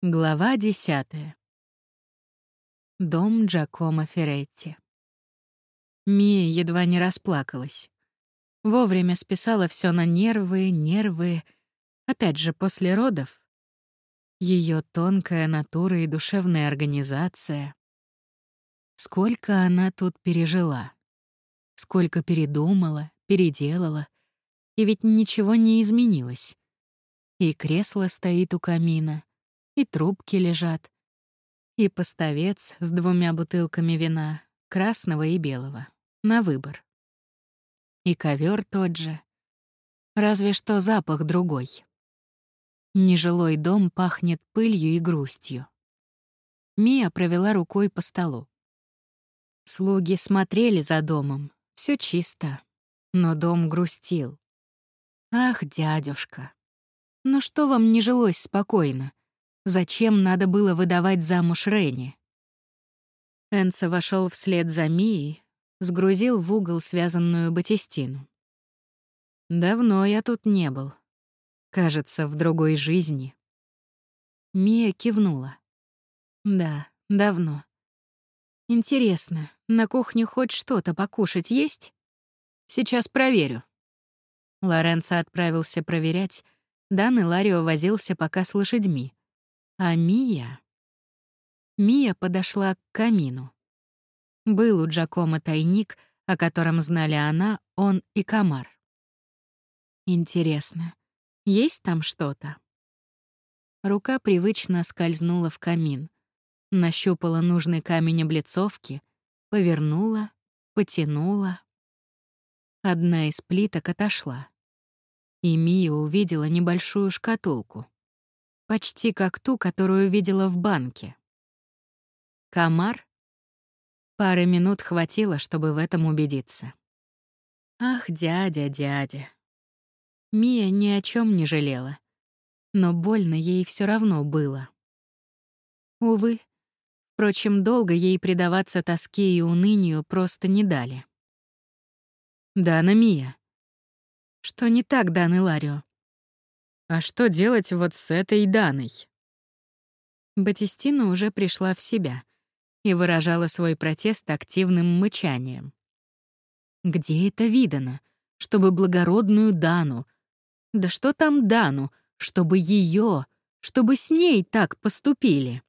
Глава десятая. Дом Джакомо Ферретти. Мия едва не расплакалась. Вовремя списала все на нервы, нервы. Опять же, после родов. Ее тонкая натура и душевная организация. Сколько она тут пережила. Сколько передумала, переделала. И ведь ничего не изменилось. И кресло стоит у камина — и трубки лежат, и поставец с двумя бутылками вина, красного и белого, на выбор. И ковер тот же, разве что запах другой. Нежилой дом пахнет пылью и грустью. Мия провела рукой по столу. Слуги смотрели за домом, все чисто, но дом грустил. Ах, дядюшка, ну что вам не жилось спокойно? Зачем надо было выдавать замуж Ренни? Энса вошел вслед за Мией, сгрузил в угол связанную батистину. «Давно я тут не был. Кажется, в другой жизни». Мия кивнула. «Да, давно. Интересно, на кухне хоть что-то покушать есть? Сейчас проверю». Лоренцо отправился проверять, Дан и Ларио возился пока с лошадьми. А Мия... Мия подошла к камину. Был у Джакома тайник, о котором знали она, он и комар. Интересно, есть там что-то? Рука привычно скользнула в камин, нащупала нужный камень облицовки, повернула, потянула. Одна из плиток отошла, и Мия увидела небольшую шкатулку почти как ту, которую видела в банке. Комар? Пары минут хватило, чтобы в этом убедиться. Ах, дядя, дядя. Мия ни о чем не жалела, но больно ей все равно было. Увы, впрочем, долго ей предаваться тоске и унынию просто не дали. «Дана Мия». «Что не так, Дан Иларио?» А что делать вот с этой Даной? Батистина уже пришла в себя и выражала свой протест активным мычанием. Где это видано, чтобы благородную Дану, да что там Дану, чтобы ее, чтобы с ней так поступили?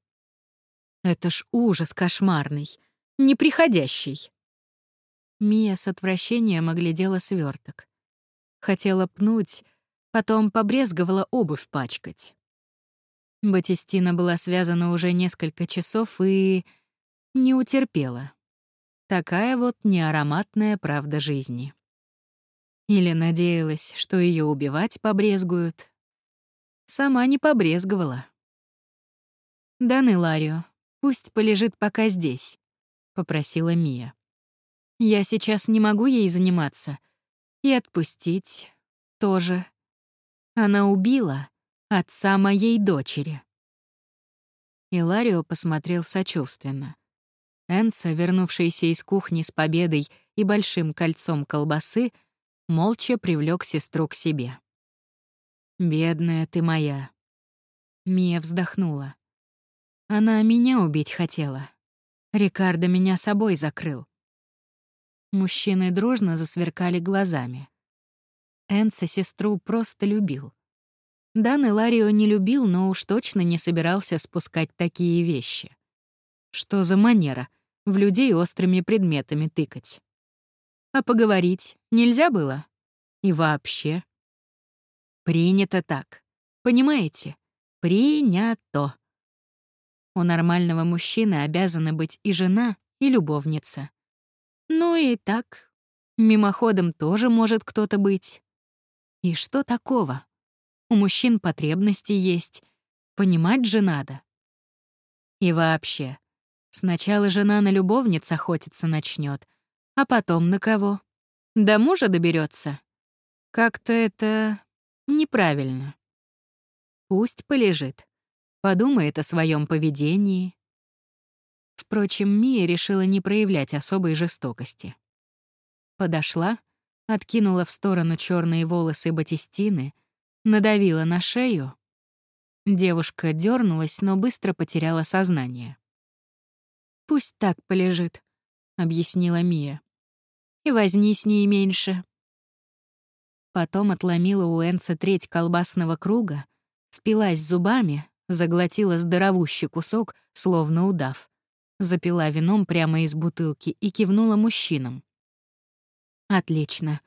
Это ж ужас кошмарный, неприходящий. Мия с отвращением оглядела сверток. Хотела пнуть, Потом побрезговала обувь пачкать. Батистина была связана уже несколько часов и... не утерпела. Такая вот неароматная правда жизни. Или надеялась, что ее убивать побрезгуют. Сама не побрезговала. «Дан Иларио, пусть полежит пока здесь», — попросила Мия. «Я сейчас не могу ей заниматься. И отпустить тоже. Она убила отца моей дочери. Иларио посмотрел сочувственно. Энса, вернувшийся из кухни с победой и большим кольцом колбасы, молча привлек сестру к себе. «Бедная ты моя». Мия вздохнула. Она меня убить хотела. Рикардо меня собой закрыл. Мужчины дружно засверкали глазами. Энса сестру просто любил. Дан Иларио не любил, но уж точно не собирался спускать такие вещи. Что за манера — в людей острыми предметами тыкать? А поговорить нельзя было? И вообще? Принято так. Понимаете? Принято. У нормального мужчины обязаны быть и жена, и любовница. Ну и так. Мимоходом тоже может кто-то быть. И что такого? У мужчин потребности есть. Понимать же надо. И вообще, сначала жена на любовниц охотиться начнет, а потом на кого? До мужа доберется. Как-то это неправильно. Пусть полежит, подумает о своем поведении. Впрочем, Мия решила не проявлять особой жестокости. Подошла, откинула в сторону черные волосы Батистины, надавила на шею. Девушка дернулась, но быстро потеряла сознание. «Пусть так полежит», — объяснила Мия. «И возни с ней меньше». Потом отломила у Энца треть колбасного круга, впилась зубами, заглотила здоровущий кусок, словно удав, запила вином прямо из бутылки и кивнула мужчинам. «Отлично.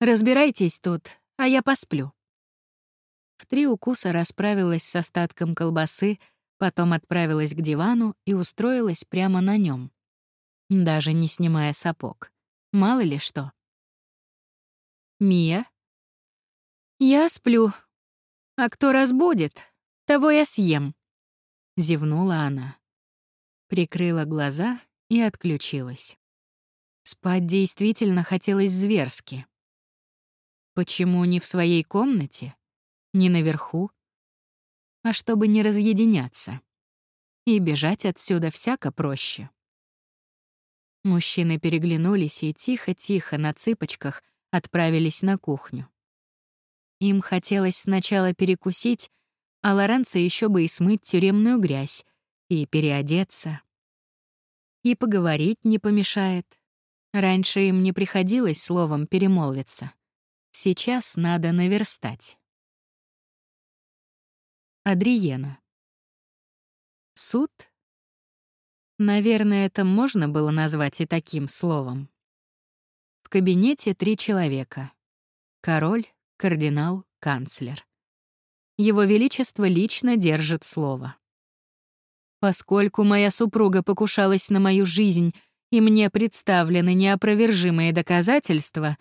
Разбирайтесь тут, а я посплю». В три укуса расправилась с остатком колбасы, потом отправилась к дивану и устроилась прямо на нем, даже не снимая сапог. Мало ли что. «Мия?» «Я сплю. А кто разбудит, того я съем», — зевнула она. Прикрыла глаза и отключилась. Спать действительно хотелось зверски. Почему не в своей комнате, не наверху, а чтобы не разъединяться? И бежать отсюда всяко проще. Мужчины переглянулись и тихо-тихо на цыпочках отправились на кухню. Им хотелось сначала перекусить, а Лоренцо еще бы и смыть тюремную грязь, и переодеться. И поговорить не помешает. Раньше им не приходилось словом перемолвиться. Сейчас надо наверстать. Адриена. Суд? Наверное, это можно было назвать и таким словом. В кабинете три человека. Король, кардинал, канцлер. Его Величество лично держит слово. Поскольку моя супруга покушалась на мою жизнь и мне представлены неопровержимые доказательства,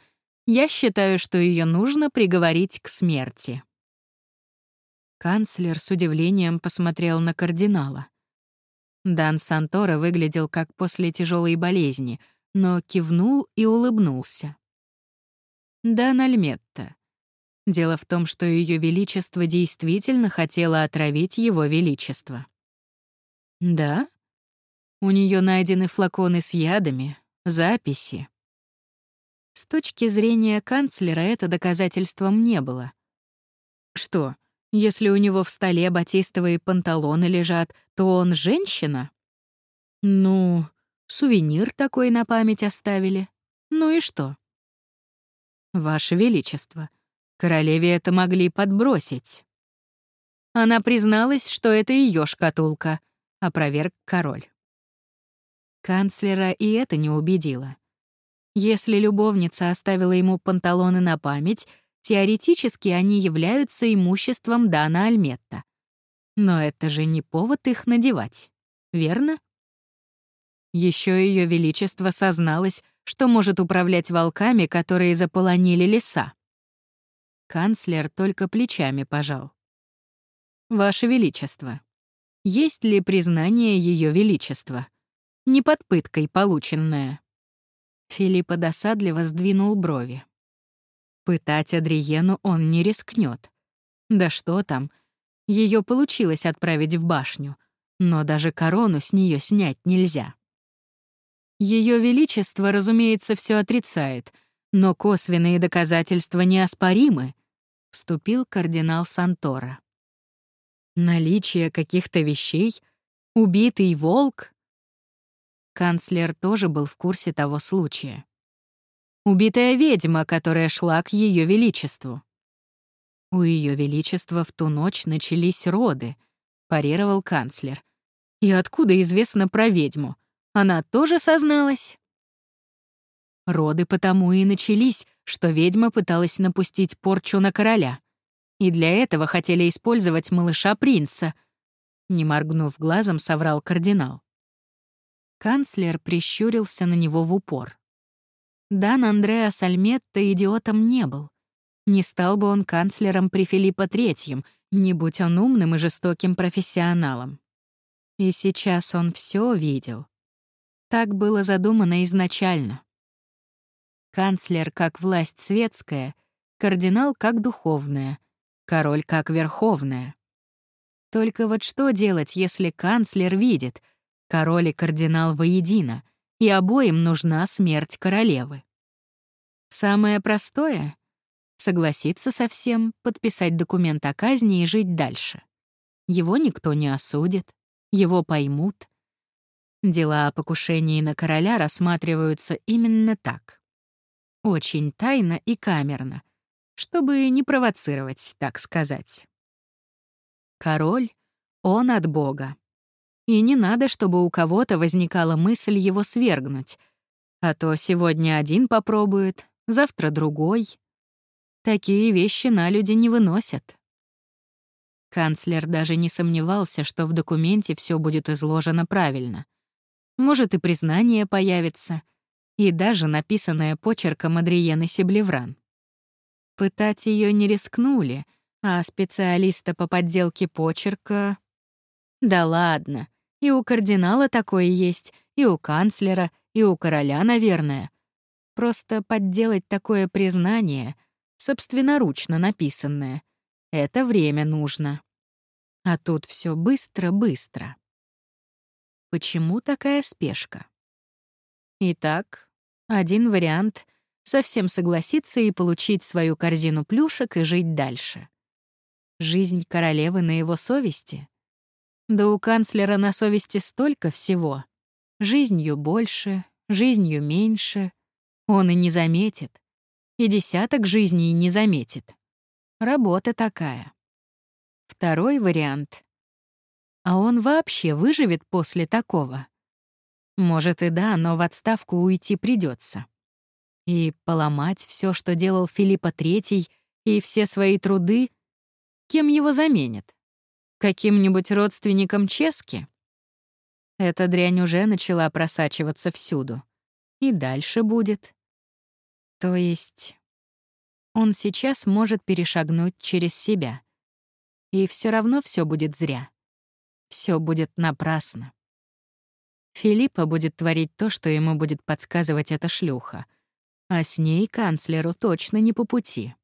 я считаю, что ее нужно приговорить к смерти. Канцлер с удивлением посмотрел на кардинала. Дан Сантора выглядел как после тяжелой болезни, но кивнул и улыбнулся. «Дан Альметта, Дело в том, что Ее Величество действительно хотело отравить Его Величество. Да? У нее найдены флаконы с ядами, записи. С точки зрения канцлера это доказательством не было. Что, если у него в столе батистовые панталоны лежат, то он женщина? Ну, сувенир такой на память оставили. Ну и что? Ваше Величество, Королеве это могли подбросить. Она призналась, что это ее шкатулка, опроверг король. Канцлера и это не убедило. Если любовница оставила ему панталоны на память, теоретически они являются имуществом Дана Альметта. Но это же не повод их надевать, верно? Еще ее величество созналось, что может управлять волками, которые заполонили леса. Канцлер только плечами пожал. «Ваше Величество, есть ли признание Ее Величества? Не под пыткой полученное?» Филиппа досадливо сдвинул брови. Пытать Адриену он не рискнет. Да что там, ее получилось отправить в башню, но даже корону с нее снять нельзя. Ее Величество, разумеется, все отрицает, но косвенные доказательства неоспоримы, вступил кардинал Сантора. Наличие каких-то вещей? Убитый волк? Канцлер тоже был в курсе того случая. Убитая ведьма, которая шла к Ее Величеству. У Ее Величества в ту ночь начались роды, парировал канцлер. И откуда известно про ведьму? Она тоже созналась? Роды потому и начались, что ведьма пыталась напустить порчу на короля. И для этого хотели использовать малыша-принца. Не моргнув глазом, соврал кардинал. Канцлер прищурился на него в упор. Дан Андреа Сальметто идиотом не был. Не стал бы он канцлером при Филиппа Третьем, не будь он умным и жестоким профессионалом. И сейчас он все видел. Так было задумано изначально. Канцлер как власть светская, кардинал как духовная, король как верховная. Только вот что делать, если канцлер видит, король и кардинал воедино, и обоим нужна смерть королевы? Самое простое — согласиться со всем, подписать документ о казни и жить дальше. его никто не осудит, его поймут. Дела о покушении на короля рассматриваются именно так. Очень тайно и камерно, чтобы не провоцировать, так сказать. Король, он от Бога. И не надо, чтобы у кого-то возникала мысль его свергнуть, а то сегодня один попробует, завтра другой. Такие вещи на люди не выносят. Канцлер даже не сомневался, что в документе все будет изложено правильно. Может, и признание появится, и даже написанное почерком Адриены Сиблевран. Пытать ее не рискнули, а специалиста по подделке почерка... Да ладно, и у кардинала такое есть, и у канцлера, и у короля, наверное. Просто подделать такое признание, собственноручно написанное — это время нужно. А тут все быстро-быстро. Почему такая спешка? Итак, один вариант — совсем согласиться и получить свою корзину плюшек и жить дальше. Жизнь королевы на его совести? Да у канцлера на совести столько всего. Жизнью больше, жизнью меньше. Он и не заметит. И десяток жизней не заметит. Работа такая. Второй вариант. А он вообще выживет после такого? Может и да, но в отставку уйти придется. И поломать все, что делал Филиппа III, и все свои труды, кем его заменят? Каким-нибудь родственником Чески? Эта дрянь уже начала просачиваться всюду. И дальше будет. То есть он сейчас может перешагнуть через себя. И все равно все будет зря. Все будет напрасно. Филиппа будет творить то, что ему будет подсказывать эта шлюха. А с ней канцлеру точно не по пути.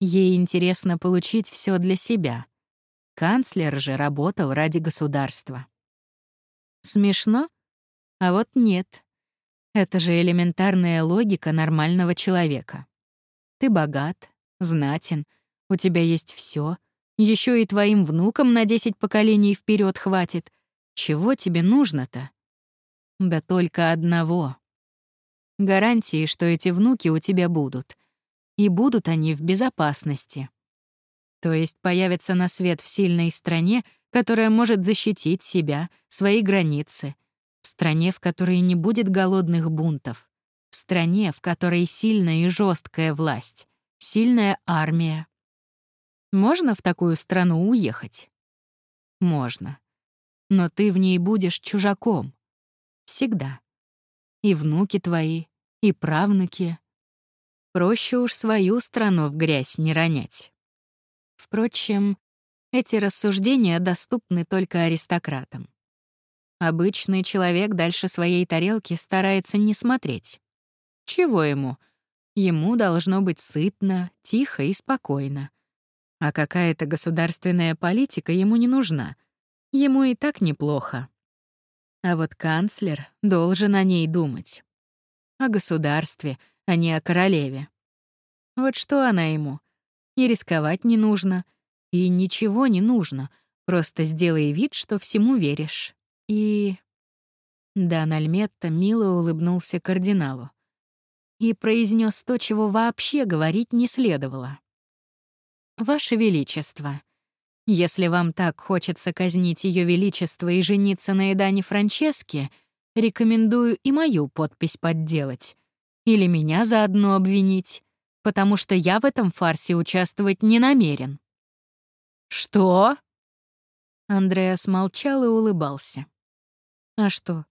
Ей интересно получить все для себя. Канцлер же работал ради государства. Смешно? А вот нет. Это же элементарная логика нормального человека. Ты богат, знатен, у тебя есть все, еще и твоим внукам на десять поколений вперед хватит. Чего тебе нужно-то? Да только одного. Гарантии, что эти внуки у тебя будут. И будут они в безопасности. То есть появятся на свет в сильной стране, которая может защитить себя, свои границы, в стране, в которой не будет голодных бунтов, в стране, в которой сильная и жесткая власть, сильная армия. Можно в такую страну уехать? Можно. Но ты в ней будешь чужаком. Всегда. И внуки твои, и правнуки. Проще уж свою страну в грязь не ронять. Впрочем, эти рассуждения доступны только аристократам. Обычный человек дальше своей тарелки старается не смотреть. Чего ему? Ему должно быть сытно, тихо и спокойно. А какая-то государственная политика ему не нужна. Ему и так неплохо. А вот канцлер должен о ней думать. О государстве, а не о королеве. Вот что она ему. И рисковать не нужно, и ничего не нужно. Просто сделай вид, что всему веришь. И... Дан Альметта мило улыбнулся кардиналу и произнес то, чего вообще говорить не следовало. «Ваше Величество, если вам так хочется казнить Ее Величество и жениться на Эдане Франческе, рекомендую и мою подпись подделать. Или меня заодно обвинить, потому что я в этом фарсе участвовать не намерен». «Что?» Андреас молчал и улыбался. «А что,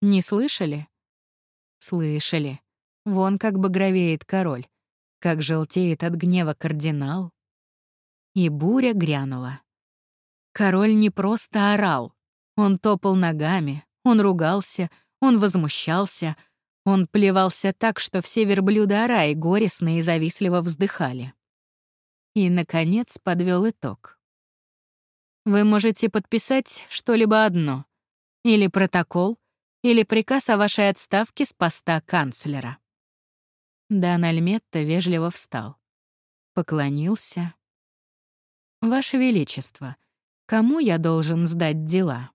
не слышали?» «Слышали. Вон как багровеет король, как желтеет от гнева кардинал. И буря грянула. Король не просто орал. Он топал ногами, он ругался, он возмущался, он плевался так, что все верблюды Араи горестно и завистливо вздыхали. И, наконец, подвел итог. Вы можете подписать что-либо одно. Или протокол, или приказ о вашей отставке с поста канцлера. Дан Альметта вежливо встал. Поклонился. «Ваше Величество, Кому я должен сдать дела?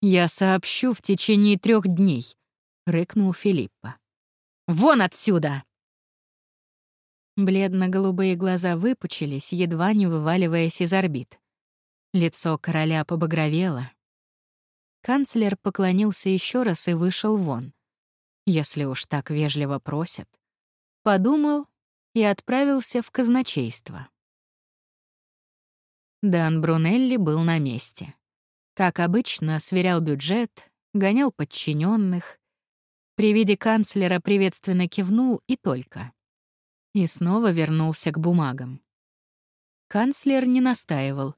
«Я сообщу в течение трех дней», — рыкнул Филиппа. «Вон отсюда!» Бледно-голубые глаза выпучились, едва не вываливаясь из орбит. Лицо короля побагровело. Канцлер поклонился еще раз и вышел вон. Если уж так вежливо просят. Подумал и отправился в казначейство. Дан Брунелли был на месте. Как обычно, сверял бюджет, гонял подчиненных. При виде канцлера приветственно кивнул и только. И снова вернулся к бумагам. Канцлер не настаивал.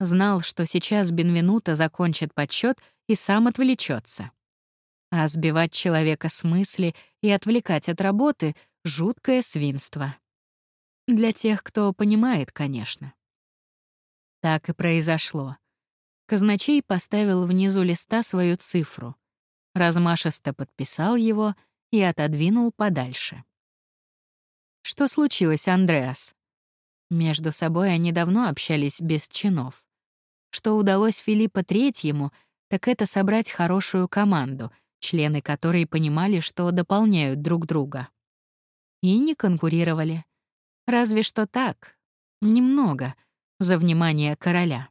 Знал, что сейчас Бенвенуто закончит подсчет и сам отвлечется. А сбивать человека с мысли и отвлекать от работы — жуткое свинство. Для тех, кто понимает, конечно. Так и произошло. Казначей поставил внизу листа свою цифру, размашисто подписал его и отодвинул подальше. «Что случилось, Андреас?» Между собой они давно общались без чинов. Что удалось Филиппа Третьему, так это собрать хорошую команду, члены которой понимали, что дополняют друг друга. И не конкурировали. Разве что так, немного, за внимание короля.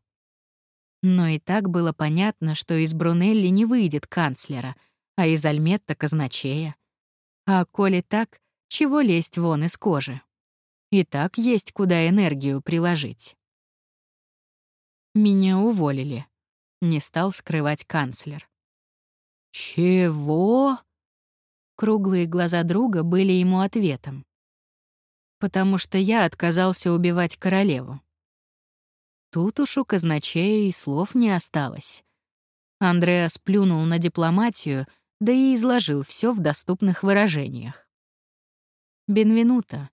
Но и так было понятно, что из Брунелли не выйдет канцлера, а из Альметта — казначея. А коли так, чего лезть вон из кожи? И так есть куда энергию приложить. Меня уволили. Не стал скрывать канцлер. «Чего?» Круглые глаза друга были ему ответом. «Потому что я отказался убивать королеву. Тут уж у казначея и слов не осталось. Андреас плюнул на дипломатию, да и изложил все в доступных выражениях. «Бенвенуто,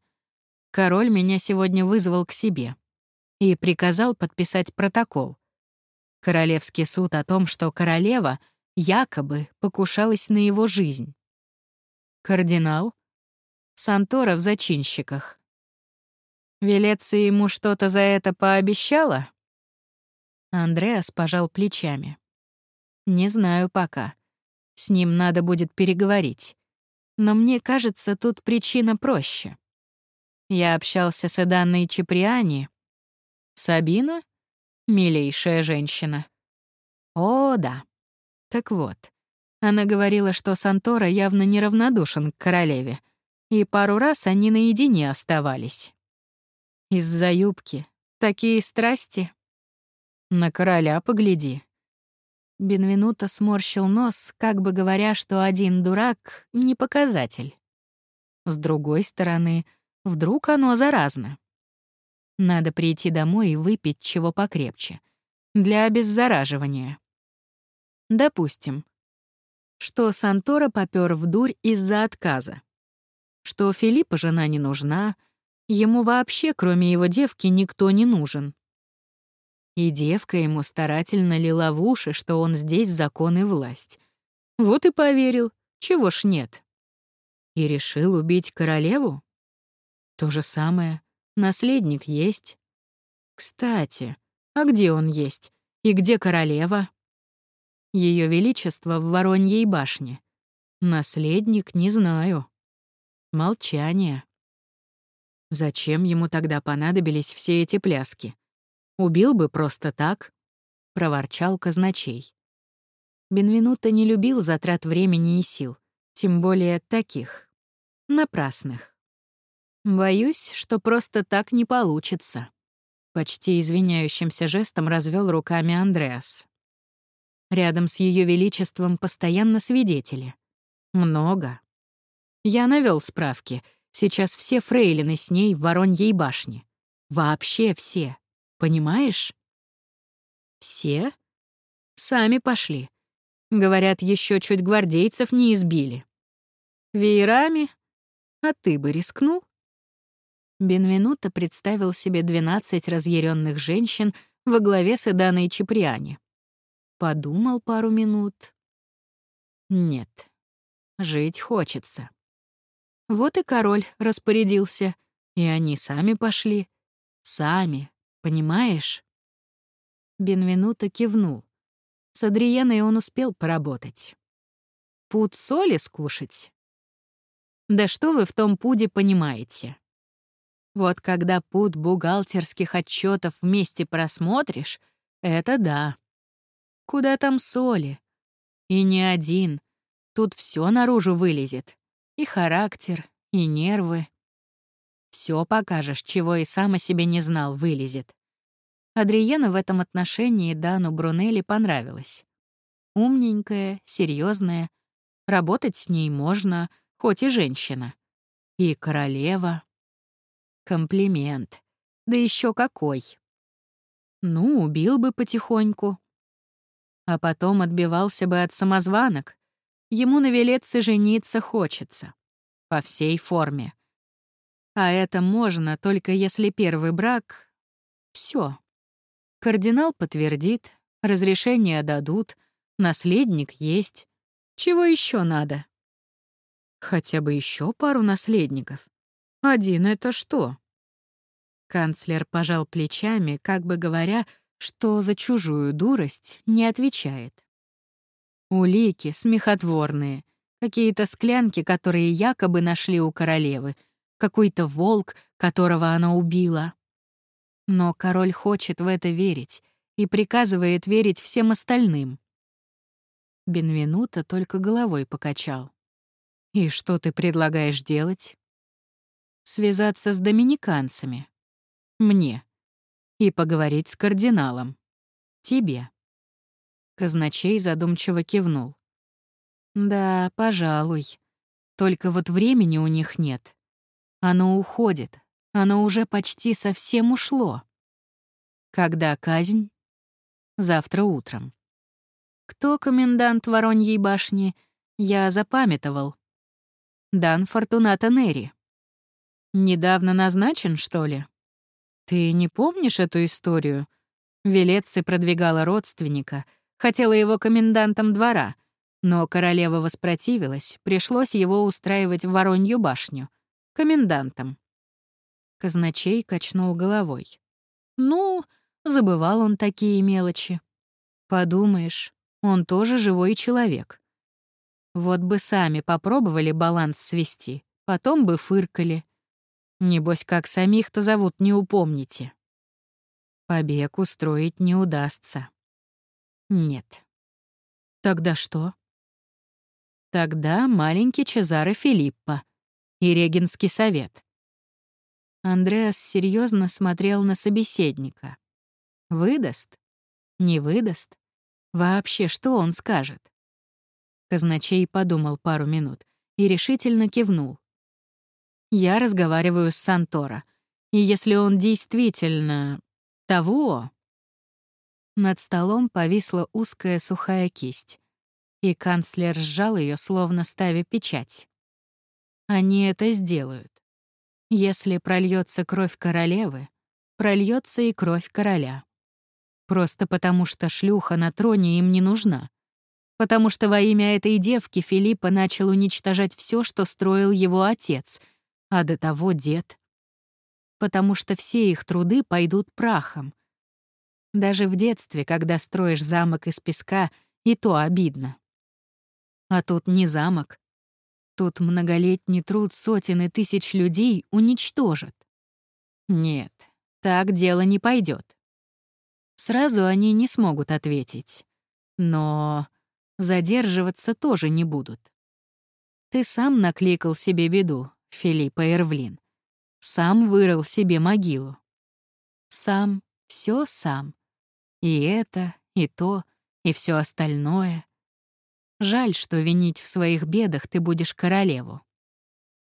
король меня сегодня вызвал к себе и приказал подписать протокол. Королевский суд о том, что королева якобы покушалась на его жизнь. Кардинал? Сантора в зачинщиках. Велеция ему что-то за это пообещала? Андреас пожал плечами. Не знаю пока. С ним надо будет переговорить. Но мне кажется, тут причина проще. Я общался с Эданной Чеприани. Сабина? Милейшая женщина. О, да. Так вот, она говорила, что Сантора явно неравнодушен к королеве, и пару раз они наедине оставались. Из-за юбки. Такие страсти. На короля погляди. Бенвенуто сморщил нос, как бы говоря, что один дурак — не показатель. С другой стороны, вдруг оно заразно. Надо прийти домой и выпить чего покрепче. Для обеззараживания. Допустим, что Сантора попёр в дурь из-за отказа. Что Филиппа жена не нужна, Ему вообще, кроме его девки, никто не нужен. И девка ему старательно лила в уши, что он здесь закон и власть. Вот и поверил, чего ж нет. И решил убить королеву? То же самое. Наследник есть. Кстати, а где он есть? И где королева? Ее Величество в Вороньей башне. Наследник не знаю. Молчание. Зачем ему тогда понадобились все эти пляски? Убил бы просто так, проворчал казначей. Бенвенуто не любил затрат времени и сил, тем более таких, напрасных. Боюсь, что просто так не получится. Почти извиняющимся жестом развел руками Андреас. Рядом с Ее Величеством постоянно свидетели. Много. Я навел справки — Сейчас все фрейлины с ней в Вороньей башне. Вообще все. Понимаешь? Все? Сами пошли. Говорят, еще чуть гвардейцев не избили. Веерами? А ты бы рискнул? Бенвенуто представил себе 12 разъяренных женщин во главе с Эданой Чеприани. Подумал пару минут. Нет, жить хочется. Вот и король распорядился, и они сами пошли. Сами, понимаешь? Бенвенуто кивнул. С Адриеной он успел поработать. Пуд соли скушать? Да что вы в том пуде понимаете? Вот когда пуд бухгалтерских отчетов вместе просмотришь, это да. Куда там соли? И не один. Тут все наружу вылезет. И характер, и нервы. Все покажешь, чего и сам о себе не знал, вылезет. Адриена в этом отношении Дану Брунелли понравилась. Умненькая, серьезная, работать с ней можно, хоть и женщина. И королева. Комплимент. Да еще какой. Ну, убил бы потихоньку. А потом отбивался бы от самозванок. Ему на Велеце жениться хочется. По всей форме. А это можно, только если первый брак... Все. Кардинал подтвердит, разрешение дадут, наследник есть. Чего еще надо? Хотя бы еще пару наследников. Один — это что? Канцлер пожал плечами, как бы говоря, что за чужую дурость не отвечает. Улики смехотворные, какие-то склянки, которые якобы нашли у королевы, какой-то волк, которого она убила. Но король хочет в это верить и приказывает верить всем остальным. Бенвенуто только головой покачал. «И что ты предлагаешь делать?» «Связаться с доминиканцами. Мне. И поговорить с кардиналом. Тебе». Казначей задумчиво кивнул. «Да, пожалуй. Только вот времени у них нет. Оно уходит, оно уже почти совсем ушло. Когда казнь? Завтра утром. Кто комендант Вороньей башни? Я запамятовал. Дан Фортуната Нери. Недавно назначен, что ли? Ты не помнишь эту историю? Велеци продвигала родственника, хотела его комендантом двора, но королева воспротивилась, пришлось его устраивать в Воронью башню, комендантом. Казначей качнул головой. «Ну, забывал он такие мелочи. Подумаешь, он тоже живой человек. Вот бы сами попробовали баланс свести, потом бы фыркали. Небось, как самих-то зовут, не упомните. Побег устроить не удастся. Нет. Тогда что? Тогда маленький Чезаро Филиппо и Регенский совет. Андреас серьезно смотрел на собеседника. Выдаст? Не выдаст? Вообще, что он скажет? Казначей подумал пару минут и решительно кивнул. Я разговариваю с Сантора, и если он действительно того... Над столом повисла узкая сухая кисть, и канцлер сжал ее, словно ставя печать. Они это сделают. Если прольется кровь королевы, прольется и кровь короля. Просто потому, что шлюха на троне им не нужна. Потому что во имя этой девки Филиппа начал уничтожать все, что строил его отец, а до того дед. Потому что все их труды пойдут прахом. Даже в детстве, когда строишь замок из песка, и то обидно. А тут не замок, Тут многолетний труд сотен и тысяч людей уничтожат. Нет, так дело не пойдет. Сразу они не смогут ответить. Но задерживаться тоже не будут. Ты сам накликал себе беду, Филиппа Эрвлин. Сам вырыл себе могилу. Сам, все сам. И это, и то, и все остальное. Жаль, что винить в своих бедах ты будешь королеву.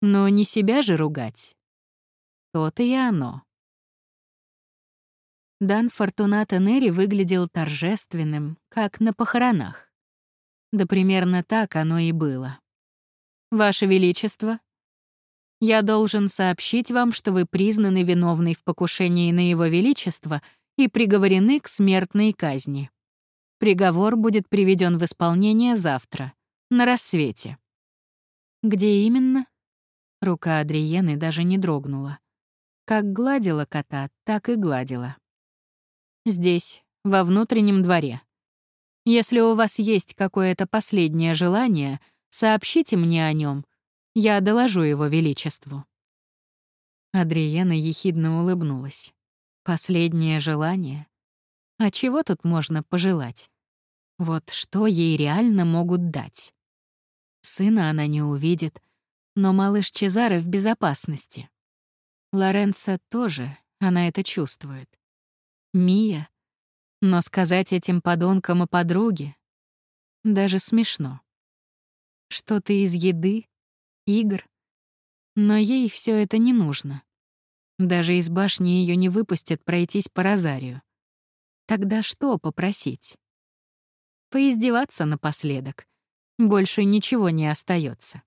Но не себя же ругать. То-то и оно. Дан Фортуната Нери выглядел торжественным, как на похоронах. Да примерно так оно и было. «Ваше Величество, я должен сообщить вам, что вы признаны виновной в покушении на Его Величество и приговорены к смертной казни. Приговор будет приведен в исполнение завтра, на рассвете. Где именно? Рука Адриены даже не дрогнула. Как гладила кота, так и гладила. Здесь, во внутреннем дворе. Если у вас есть какое-то последнее желание, сообщите мне о нем. Я доложу его величеству». Адриена ехидно улыбнулась. «Последнее желание? А чего тут можно пожелать? Вот что ей реально могут дать? Сына она не увидит, но малыш Чезаре в безопасности. Лоренцо тоже, она это чувствует. Мия но сказать этим подонкам и подруге даже смешно. Что-то из еды, игр. Но ей все это не нужно. Даже из башни ее не выпустят пройтись по розарию. Тогда что попросить? Поиздеваться напоследок. Больше ничего не остается.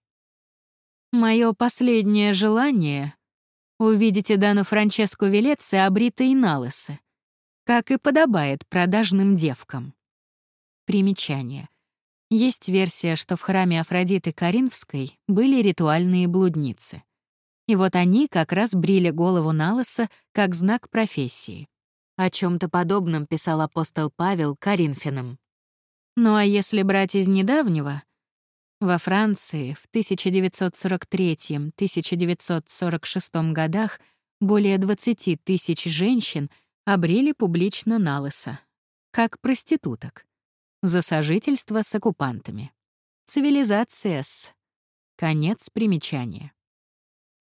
Мое последнее желание — увидеть Дану Франческу Велеце обритой на лысо как и подобает продажным девкам. Примечание. Есть версия, что в храме Афродиты Каринфской были ритуальные блудницы. И вот они как раз брили голову Налоса как знак профессии. О чем то подобном писал апостол Павел Коринфянам. Ну а если брать из недавнего, во Франции в 1943-1946 годах более 20 тысяч женщин — обрели публично налыса, как проституток, за сожительство с оккупантами. Цивилизация с... Конец примечания.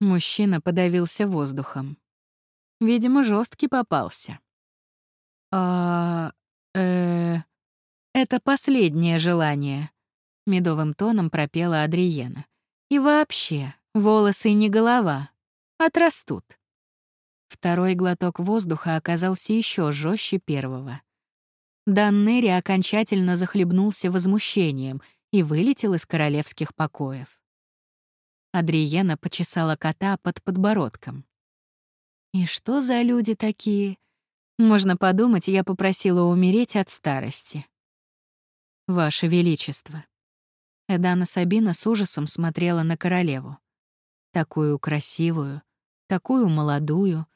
Мужчина подавился воздухом. Видимо, жесткий попался. А... э... Это последнее желание, медовым тоном пропела Адриена. И вообще, волосы не голова, отрастут. Второй глоток воздуха оказался еще жестче первого. Даннери окончательно захлебнулся возмущением и вылетел из королевских покоев. Адриена почесала кота под подбородком. «И что за люди такие? Можно подумать, я попросила умереть от старости». «Ваше Величество». Эдана Сабина с ужасом смотрела на королеву. Такую красивую, такую молодую,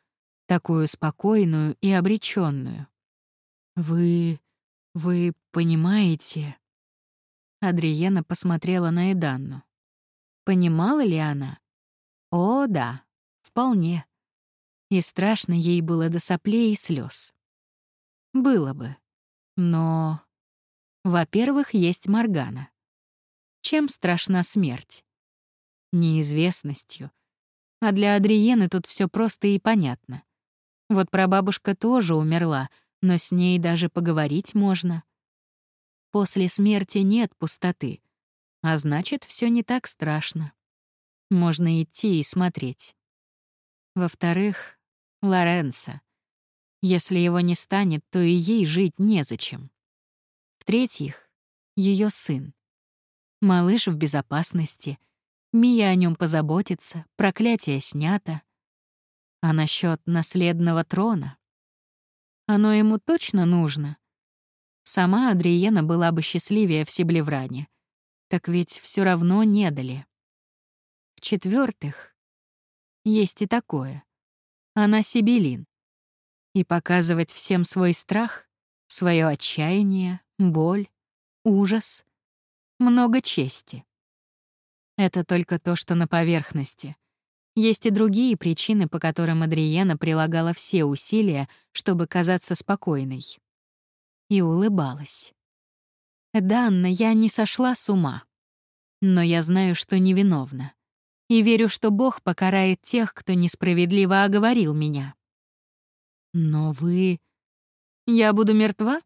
такую спокойную и обреченную. «Вы... вы понимаете...» Адриена посмотрела на Эданну. Понимала ли она? О, да, вполне. И страшно ей было до соплей и слез. Было бы. Но... Во-первых, есть Моргана. Чем страшна смерть? Неизвестностью. А для Адриены тут все просто и понятно. Вот прабабушка тоже умерла, но с ней даже поговорить можно. После смерти нет пустоты, а значит, все не так страшно. Можно идти и смотреть. Во-вторых, Лоренцо. Если его не станет, то и ей жить незачем. В-третьих, ее сын. Малыш в безопасности. Мия о нем позаботится, проклятие снято. А насчет наследного трона? Оно ему точно нужно? Сама Адриена была бы счастливее в Себлевране. Так ведь все равно не дали. В-четвертых, есть и такое. Она Сибелин. И показывать всем свой страх, свое отчаяние, боль, ужас, много чести. Это только то, что на поверхности. Есть и другие причины, по которым Адриена прилагала все усилия, чтобы казаться спокойной. И улыбалась. «Да, Анна, я не сошла с ума. Но я знаю, что невиновна. И верю, что Бог покарает тех, кто несправедливо оговорил меня». «Но вы...» «Я буду мертва?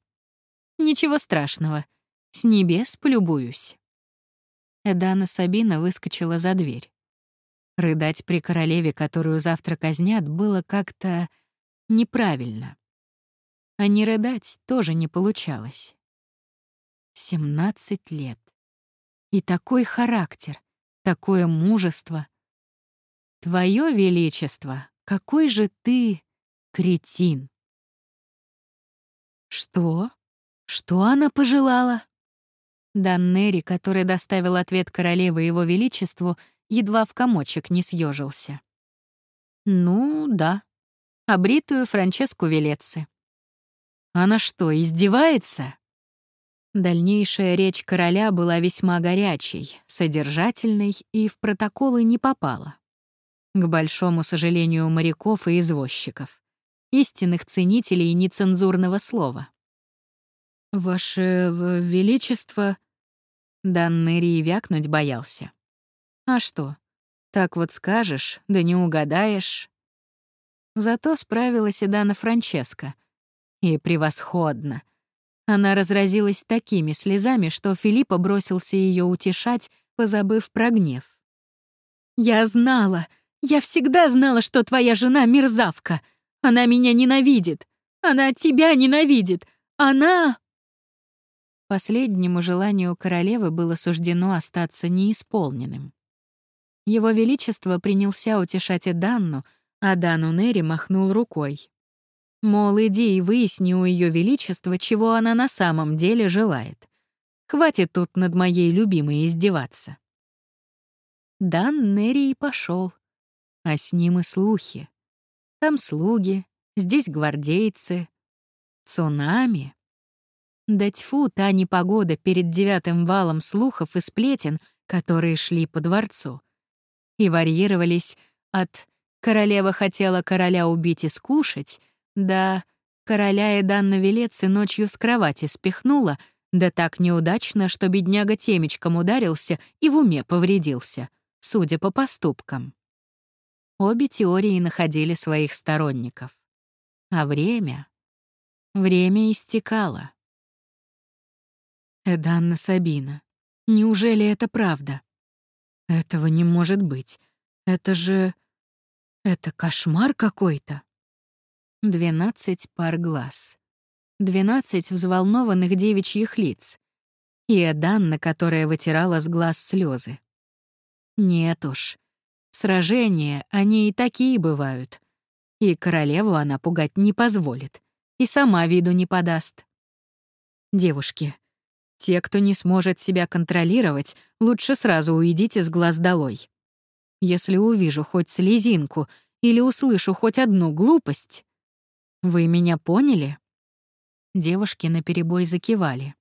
Ничего страшного. С небес полюбуюсь». Эдана Сабина выскочила за дверь. Рыдать при королеве, которую завтра казнят, было как-то неправильно. А не рыдать тоже не получалось. Семнадцать лет. И такой характер, такое мужество. Твое величество, какой же ты кретин. Что? Что она пожелала? Даннери, который доставил ответ королевы его величеству, — едва в комочек не съежился. Ну, да. Обритую Франческу Велеци. Она что, издевается? Дальнейшая речь короля была весьма горячей, содержательной и в протоколы не попала. К большому сожалению моряков и извозчиков, истинных ценителей нецензурного слова. «Ваше Величество...» Даннери вякнуть боялся. «А что, так вот скажешь, да не угадаешь...» Зато справилась и Дана Франческа. И превосходно. Она разразилась такими слезами, что Филиппа бросился ее утешать, позабыв про гнев. «Я знала! Я всегда знала, что твоя жена мерзавка! Она меня ненавидит! Она тебя ненавидит! Она...» Последнему желанию королевы было суждено остаться неисполненным. Его Величество принялся утешать Эданну, а Дану Нери махнул рукой. Мол, иди и выясни у Ее Величества, чего она на самом деле желает. Хватит тут над моей любимой издеваться. Дан Нери и пошел, а с ним и слухи. Там слуги, здесь гвардейцы. Цунами. Да тьфу, та непогода перед девятым валом слухов и сплетен, которые шли по дворцу. И варьировались от Королева хотела короля убить и скушать, да короля и Данна Велецы ночью с кровати спихнула, да так неудачно, что бедняга темечком ударился и в уме повредился, судя по поступкам. Обе теории находили своих сторонников. А время? Время истекало. Эданна Сабина, неужели это правда? Этого не может быть. Это же... Это кошмар какой-то. Двенадцать пар глаз. Двенадцать взволнованных девичьих лиц. И Эданна, которая вытирала с глаз слезы. Нет уж. Сражения, они и такие бывают. И королеву она пугать не позволит. И сама виду не подаст. Девушки, те, кто не сможет себя контролировать, лучше сразу уйдите с глаз долой. Если увижу хоть слезинку или услышу хоть одну глупость... Вы меня поняли? Девушки наперебой закивали.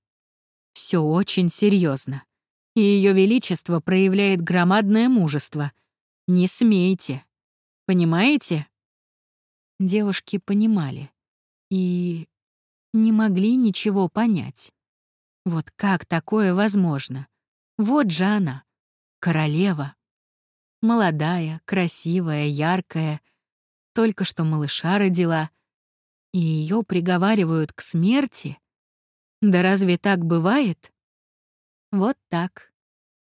Все очень серьезно, и Ее Величество проявляет громадное мужество. Не смейте. Понимаете? Девушки понимали и не могли ничего понять. Вот как такое возможно? Вот же она, королева. Молодая, красивая, яркая. Только что малыша родила. И ее приговаривают к смерти? Да разве так бывает? Вот так.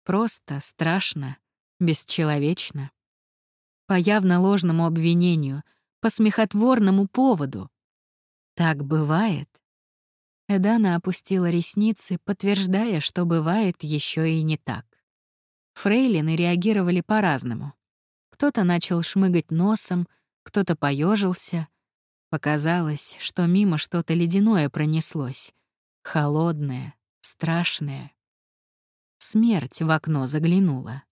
Просто, страшно, бесчеловечно. По явно ложному обвинению, по смехотворному поводу. Так бывает. Эдана опустила ресницы, подтверждая, что бывает еще и не так. Фрейлины реагировали по-разному. Кто-то начал шмыгать носом, кто-то поежился. Показалось, что мимо что-то ледяное пронеслось. Холодное, страшное. Смерть в окно заглянула.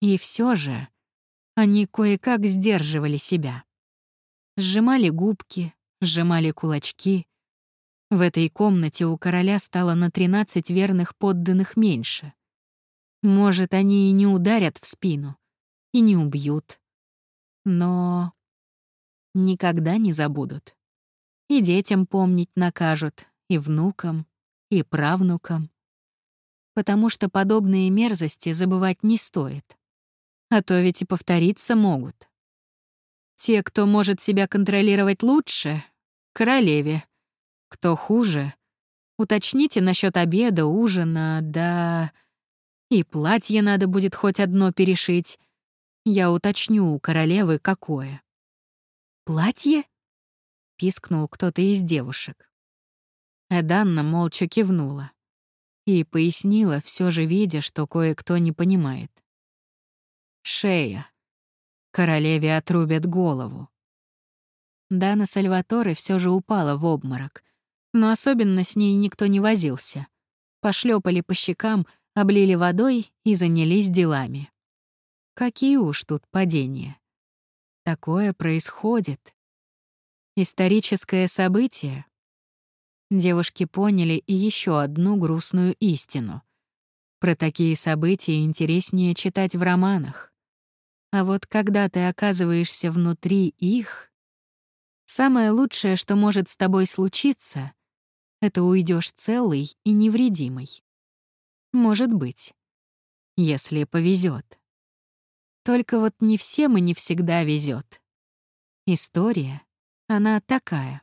И все же они кое-как сдерживали себя. Сжимали губки, сжимали кулачки. В этой комнате у короля стало на 13 верных подданных меньше. Может, они и не ударят в спину, и не убьют. Но никогда не забудут. И детям помнить накажут, и внукам, и правнукам. Потому что подобные мерзости забывать не стоит. А то ведь и повториться могут. Те, кто может себя контролировать лучше — королеве. Кто хуже — уточните насчет обеда, ужина, да... И платье надо будет хоть одно перешить. Я уточню у королевы, какое. «Платье?» — пискнул кто-то из девушек. Эданна молча кивнула и пояснила, все же видя, что кое-кто не понимает. «Шея. Королеве отрубят голову». Дана Сальваторе все же упала в обморок, но особенно с ней никто не возился. Пошлепали по щекам — облили водой и занялись делами. Какие уж тут падения. Такое происходит. Историческое событие. девушки поняли и еще одну грустную истину. Про такие события интереснее читать в романах. А вот когда ты оказываешься внутри их, самое лучшее, что может с тобой случиться, это уйдешь целый и невредимый. Может быть, если повезет. Только вот не всем и не всегда везет. История, она такая.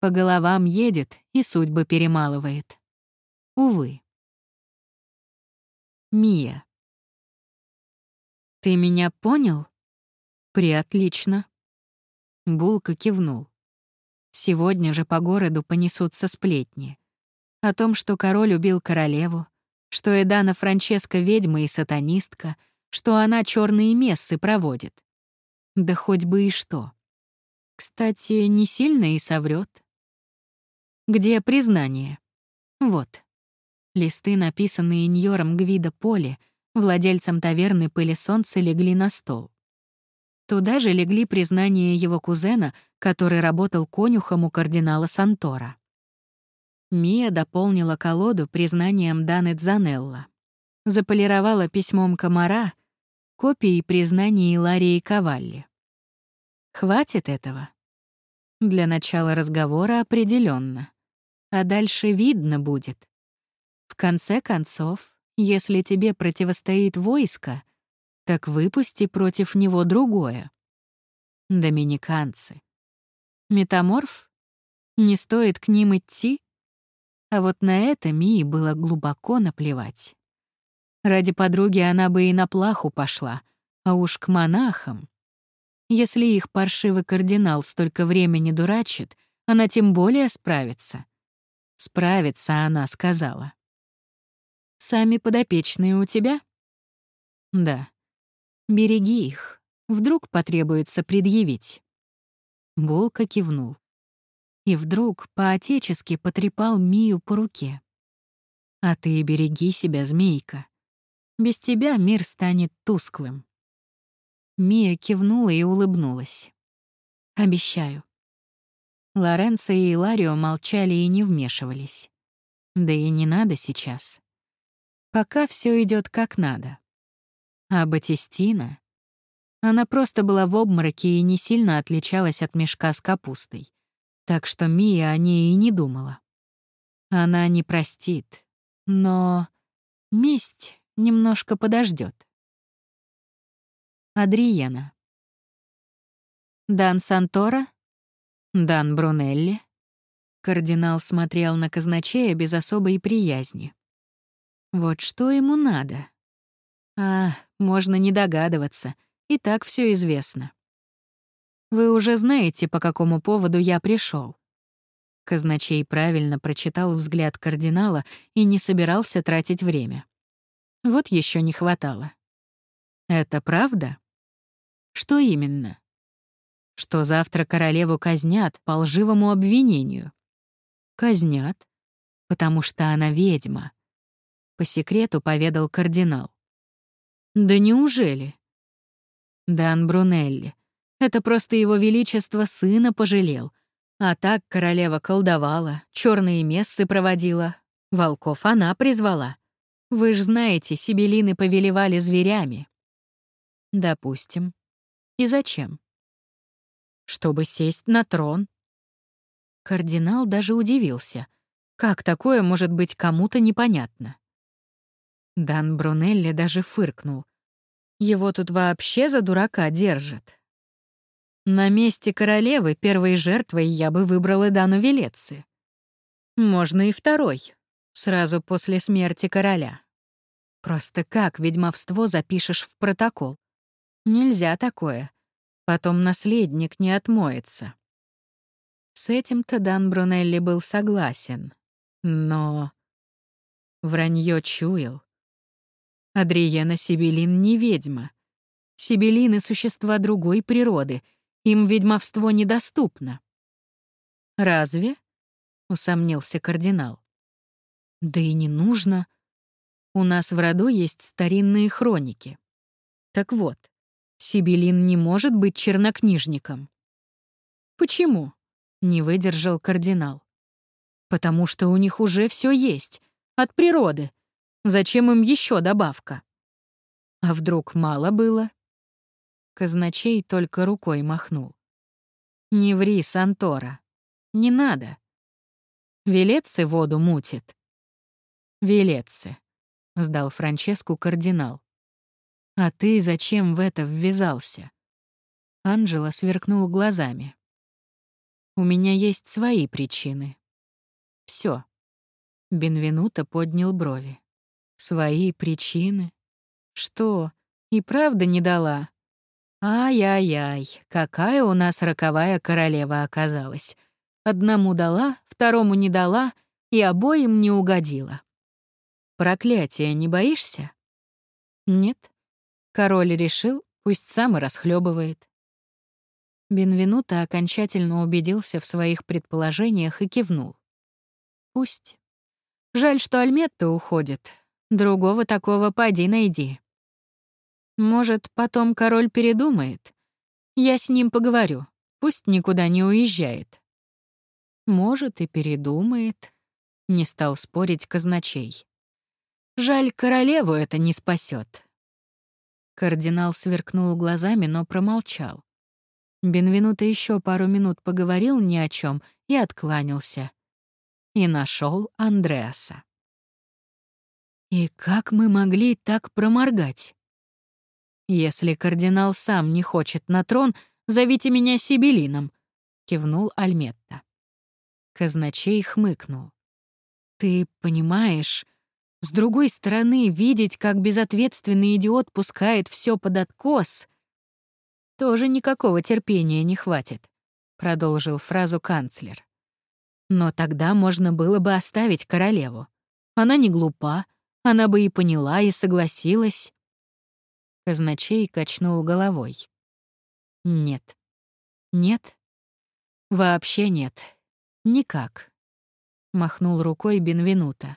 По головам едет и судьбы перемалывает. Увы. Мия. «Ты меня понял?» «Приотлично». Булка кивнул. Сегодня же по городу понесутся сплетни. О том, что король убил королеву, что Эдана Франческа ведьма и сатанистка, что она черные мессы проводит. Да хоть бы и что. Кстати, не сильно и соврет. Где признание? Вот. Листы, написанные Ньором Гвида Поле, владельцем таверны «Пыли солнца», легли на стол. Туда же легли признания его кузена, который работал конюхом у кардинала Сантора. Мия дополнила колоду признанием Даны Дзанелла. Заполировала письмом комара копией признаний Ларии Кавалли. Хватит этого? Для начала разговора определенно, А дальше видно будет. В конце концов, если тебе противостоит войско, так выпусти против него другое. Доминиканцы. Метаморф? Не стоит к ним идти? А вот на это Мии было глубоко наплевать. Ради подруги она бы и на плаху пошла, а уж к монахам. Если их паршивый кардинал столько времени дурачит, она тем более справится. Справится, она сказала. «Сами подопечные у тебя?» «Да. Береги их. Вдруг потребуется предъявить». Булка кивнул и вдруг по-отечески потрепал Мию по руке. «А ты береги себя, змейка. Без тебя мир станет тусклым». Мия кивнула и улыбнулась. «Обещаю». Лоренцо и Иларио молчали и не вмешивались. Да и не надо сейчас. Пока все идет как надо. А Батистина? Она просто была в обмороке и не сильно отличалась от мешка с капустой так что Мия о ней и не думала. Она не простит, но месть немножко подождет. Адриена. Дан Сантора? Дан Брунелли? Кардинал смотрел на казначея без особой приязни. Вот что ему надо? А, можно не догадываться, и так все известно. Вы уже знаете, по какому поводу я пришел. Казначей правильно прочитал взгляд кардинала и не собирался тратить время. Вот еще не хватало. Это правда? Что именно? Что завтра королеву казнят по лживому обвинению. Казнят, потому что она ведьма. По секрету поведал кардинал. Да неужели? Дан Брунелли, это просто его величество сына пожалел. А так королева колдовала, черные мессы проводила, волков она призвала. Вы ж знаете, сибелины повелевали зверями. Допустим. И зачем? Чтобы сесть на трон. Кардинал даже удивился. Как такое может быть кому-то непонятно? Дан Брунелли даже фыркнул. Его тут вообще за дурака держат. На месте королевы первой жертвой я бы выбрала Дану Велеции. Можно и второй, сразу после смерти короля. Просто как ведьмовство запишешь в протокол? Нельзя такое. Потом наследник не отмоется. С этим-то Дан Брунелли был согласен. Но... Вранье чуял. Адриена Сибелин не ведьма. Сибелины — существа другой природы — им ведьмовство недоступно. «Разве?» — усомнился кардинал. «Да и не нужно. У нас в роду есть старинные хроники. Так вот, Сибелин не может быть чернокнижником». «Почему?» — не выдержал кардинал. Потому что у них уже все есть, от природы. Зачем им еще добавка? А вдруг мало было? Казначей только рукой махнул. «Не ври, Сантора. Не надо. Велецы воду мутит». «Велецы», — сдал Франческу кардинал. «А ты зачем в это ввязался?» Анджела сверкнул глазами. «У меня есть свои причины». Все. Бенвенуто поднял брови. «Свои причины? Что, и правда не дала?» Ай-яй-яй, какая у нас роковая королева оказалась. Одному дала, второму не дала и обоим не угодила. Проклятие не боишься? Нет. Король решил, пусть сам и расхлебывает. Бенвенуто окончательно убедился в своих предположениях и кивнул. Пусть. Жаль, что Альметта уходит. Другого такого поди найди. Может, потом король передумает? Я с ним поговорю. Пусть никуда не уезжает. Может, и передумает. Не стал спорить казначей. Жаль, королеву это не спасет. Кардинал сверкнул глазами, но промолчал. Бенвенуто еще пару минут поговорил ни о чем и откланялся. И нашел Андреаса. И как мы могли так проморгать? «Если кардинал сам не хочет на трон, зовите меня Сибелином», — кивнул Альметта. Казначей хмыкнул. «Ты понимаешь, с другой стороны, видеть, как безответственный идиот пускает все под откос, тоже никакого терпения не хватит», — продолжил фразу канцлер. «Но тогда можно было бы оставить королеву. Она не глупа, она бы и поняла, и согласилась. Казначей качнул головой. Нет. Нет. Вообще нет. Никак. Махнул рукой Бенвенуто.